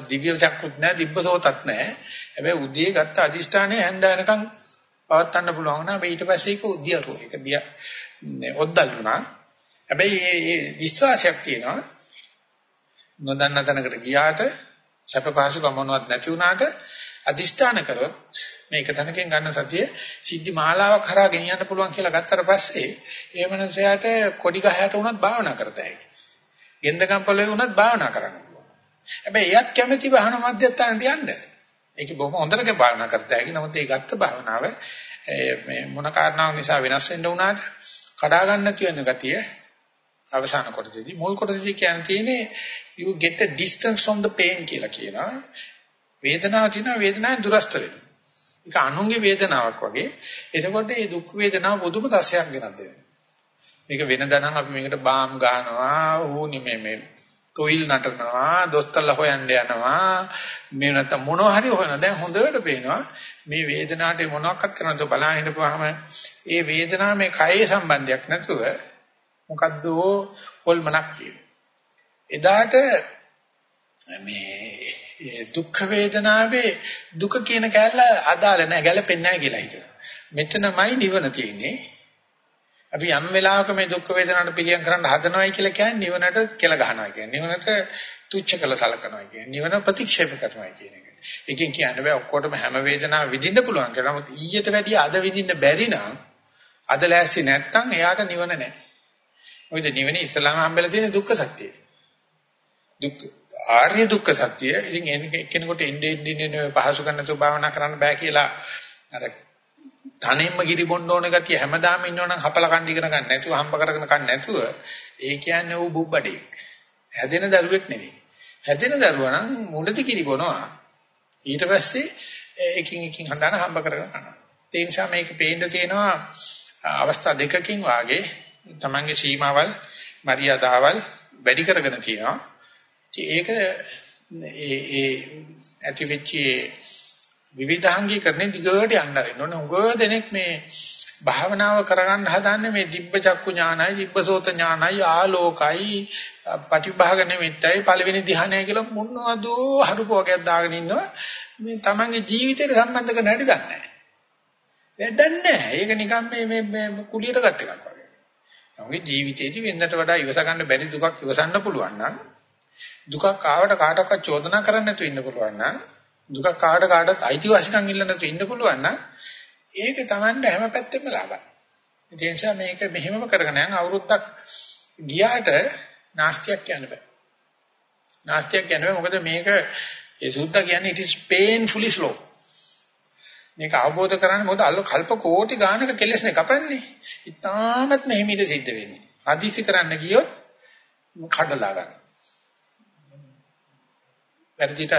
දිව්‍ය චක්කුත් නෑ. දිබ්බසෝතත් නෑ. හැබැයි උදේ ගත්ත අදිෂ්ඨානය හැන්ද වෙනකන් පවත්වන්න පුළුවන් වුණා. ඊට පස්සේ ඒක උද්‍යරුව. ඒක දියා ඔද්දල් වුණා. හැබැයි මේ විශ්වාසයක් තියෙනවා. නොදන්න තැනකට ගියාට සැප පහසුකම් මොනවත් නැති වුණාට අදිෂ්ඨාන කරොත් මේක තැනකින් ගන්න සතිය සිද්ධි මාලාවක් කරා ගෙනියන්න පුළුවන් කියලා ගත්තට පස්සේ ඒ මනසයාට කොඩි ගහයට වුණත් භාවනා කරතයි. ගෙන්දකම් පොළේ වුණත් භාවනා කරන්න පුළුවන්. හැබැයි එයත් කැමැති භාවනා මධ්‍යස්ථානට යන්න. ඒක බොහොම හොඳට භාවනා කරතයි. නමුත් ඒ ගත්ත භාවනාව මේ මොන කාරණාවක් නිසා වෙනස් වෙන්න වුණාට කඩා ගන්න නැති වෙන ගතිය අවසාන කොටසේදී මුල් කොටසේදී කියන්නේ you get a distance from the pain කියලා කියනවා වේදනාව තියෙනවා වේදනාවෙන් දුරස්ත වෙනවා. ඒක අනුන්ගේ වේදනාවක් වගේ. එතකොට මේ දුක් වේදනාව පොදුම රසයක් ගෙනත් දෙනවා. මේක වෙනදා නම් අපි මේකට බාම් ගන්නවා ඌනි මේ මේ තොইল නටනවා දොස්තරලා හොයන්න යනවා. මේ නැත්තම් මොනවා හරි හොයනවා දැන් හොඳට පේනවා මේ වේදනාවට මොනවක්වත් කරනද බලන්න හිටපුවාම ඒ වේදනාව මේ කයේ සම්බන්ධයක් නැතුව මොකද්ද හොල්මනක් තියෙනවා. එදාට මේ දුක් වේදනාවේ දුක කියන කැලල අදාළ නැහැ ගැලපෙන්නේ නැහැ කියලා හිතනවා මෙතනමයි නිවන තියෙන්නේ අපි යම් වෙලාවක මේ දුක් වේදනාවට පිළියම් කරන්න හදනවයි කියලා කියන්නේ නිවනට කෙල ගහනවා කියන්නේ. නිවනට තුච්ච කළ සලකනවා කියන්නේ. නිවන ප්‍රතික්ෂේප කරනවා කියන එක. එකකින් කියන්න බෑ ඔක්කොටම හැම වේදනාවක් විඳින්න පුළුවන් කියලා. නමුත් ඊට වැඩිය අද විඳින්න බැරි නම් අද ලෑස්ති නැත්තම් එයාට නිවන නැහැ. මොකද නිවන ඉස්ලාම හම්බෙලා තියෙන දුක්ඛ සත්‍යය. දුක් ආර්ය දුක්ඛ සත්‍යය. ඉතින් එක්කෙනෙකුට ඉන්නේ ඉන්නේ පහසු කරන්නතු භාවනා කරන්න බෑ කියලා අර තනෙම්ම ගිරි බොන්න ඕන ගතිය හැමදාම ඉන්නවනම් හපල කන් ඉගෙන ගන්න නැතුව හම්බ කරගෙන කන්න නැතුව ඒ කියන්නේ ඌ බුබ්බඩෙක්. හැදෙන දරුවෙක් නෙවෙයි. හැදෙන දරුවා නම් මුලදී කිරි බොනවා. ඊට පස්සේ එකින් එකින් හඳන හම්බ කරගෙන කරනවා. ඒ නිසා මේක පේන්න තියෙනවා අවස්ථා දෙකකින් වාගේ තමන්ගේ සීමාවල් මරියාදාවල් වැඩි කරගෙන තියෙනවා. ඒක ඒ ඒ ඇති වෙච්චි විවිධාංගීකරණය දිගට යන්න ආරින්න ඕනේ. උගව දෙනෙක් මේ භාවනාව කරගන්න හදන්නේ මේ දිබ්බ චක්කු ඥානයි, දිබ්බසෝත ඥානයි, ආලෝකයි, පටිභාග නිමිත්තයි, පළවෙනි ධ්‍යානය කියලා මොනවද හරුපෝගයක් දාගෙන ඉන්නවා. මේ තමන්ගේ ජීවිතයට සම්බන්ධ කරන්න හැටි දන්නේ නැහැ. වැඩක් නැහැ. ඒක නිකන් මේ මේ කුලියට ගත් එකක් වගේ. තමන්ගේ ජීවිතේදී වෙනකට වඩා ඉවස ගන්න බැරි දුකක් ඉවසන්න පුළුවන් නම් දුකක් ආවට කාටවත් චෝදනා කරන්න නැතුව ඉන්න පුළුවන් නම් දුක කාට කාටත් අයිතිවාසිකම් ඉල්ල නැතුව ඉන්න පුළුවන් නම් ඒක Tamanne හැම පැත්තෙම ලාභයි. ඒ නිසා මේක මෙහෙමම කරගෙන යන අවුරුද්දක් ගියාට නාස්තියක් කියන්න බෑ. නාස්තියක් කියන්න බෑ මොකද මේක ඒ සුද්ධ කියන්නේ it is painfully slow. මේක අවබෝධ කරගන්න මොකද අල්ල කල්ප කෝටි ගානක කෙලස්නේ කපන්නේ. ඉතාමත් මෙහිමිට සිද්ධ වෙන්නේ. හදිසි කරන්න ගියොත් කඩලා ගන්න. වැඩිට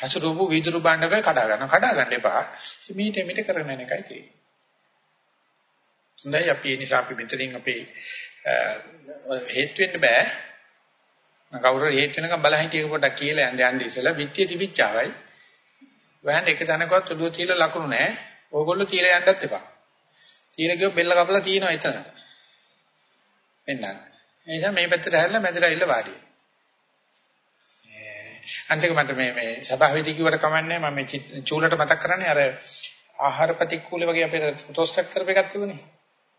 හසුරුවපු විදුරු බණ්ඩක කඩා ගන්න කඩා ගන්න එපා. මීට මිට කරන එකයි තියෙන්නේ. හොඳයි අපි ඒ නිසා අපි මෙතනින් අපේ හේත් වෙන්න බෑ. කවුරු හේත් වෙනකම් බලහින් ටික පොඩ්ඩක් කියලා යන්න යන්න ඉස්සලා විත්‍ය තිබිච්චාවයි. වෑන් එක තැනකවත් ඔළුව තියලා ලකුණු නැහැ. ඕගොල්ලෝ තියලා යන්නත් එපා. තියලා ගියොත් බෙල්ල කපලා තියනවා එතන. එන්න. ඒ නිසා මේ පැත්තට හැරිලා මැදට ඇවිල්ලා වාඩි වෙනවා. අන්තික මට මේ මේ සභාවේදී කිව්වට කමන්නේ මම මේ චූලට මතක් කරන්නේ අර ආහාර ප්‍රතිකූල වගේ අපේ ටෝස්ට් කරපු එකක් තිබුණේ.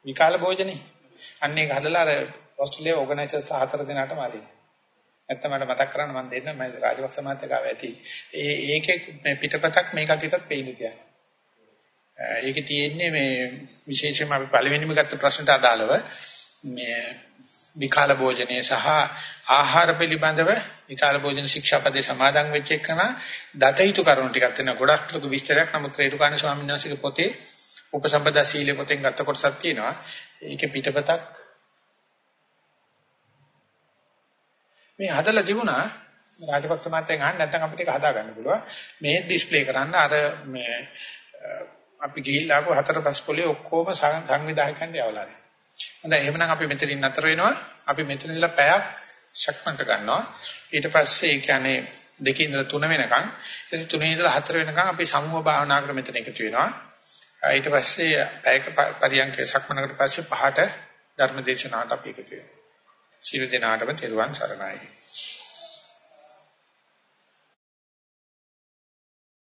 විකාල භෝජනේ. අන්න ඒක හදලා අර ඕස්ට්‍රේලියාව ඕගනයිසර්ස් හතර දෙනාටම ආදී. නැත්නම් මට මතක් කරන්න මම දෙන්න මම රාජපක්ෂ මහත්තයාව ඇති. ඒ ඒකේ මේ පිටපතක් මේකටත් පෙයින් තියන්නේ. ඒකේ තියෙන්නේ මේ විශේෂයෙන්ම අපි පළවෙනිම ගත්ත ප්‍රශ්නට අදාළව මේ විකාල භෝජනයේ සහ ආහාර පිළිබඳව විකාල භෝජන ශික්ෂාපදේ සමාදන් වෙච්ච එකන දතයුතු කරුණු ටිකක් තියෙන ගොඩක් ලොකු විස්තරයක් නමුත් රේරුකාණ ස්වාමීන් වහන්සේගේ පොතේ උපසම්පදා සීලේ පොතෙන් ගත්ත කොටසක් තියෙනවා. ඒකේ පිටපතක් මේ හදලා තිබුණා. රාජපක්ෂ මහත්තයන් අහන්න නැත්නම් අපිට ඒක හදා ගන්න පුළුවන්. මේ ඩිස්ප්ලේ කරන්න අර මේ අපි ගිහිල්ලා ආපු හතර පස් පොලේ ඔක්කොම සංවිධායකයන් යවලා තියෙනවා හොඳයි එහෙනම් අපි මෙතනින් නතර වෙනවා. අපි මෙතන ඉඳලා පැයක් සක්මන්ට ගන්නවා. ඊට පස්සේ ඒ කියන්නේ දෙකේ ඉඳලා තුන වෙනකන් ඊට තුනේ ඉඳලා හතර වෙනකන් අපි සමුහ භාවනා කර මෙතන එකතු වෙනවා. ඊට පස්සේ පැයක පරියන්ක සක්මනකට පස්සේ පහට ධර්ම දේශනාවට අපි එකතු වෙනවා. සියලු දෙනාටම තෙරුවන් සරණයි.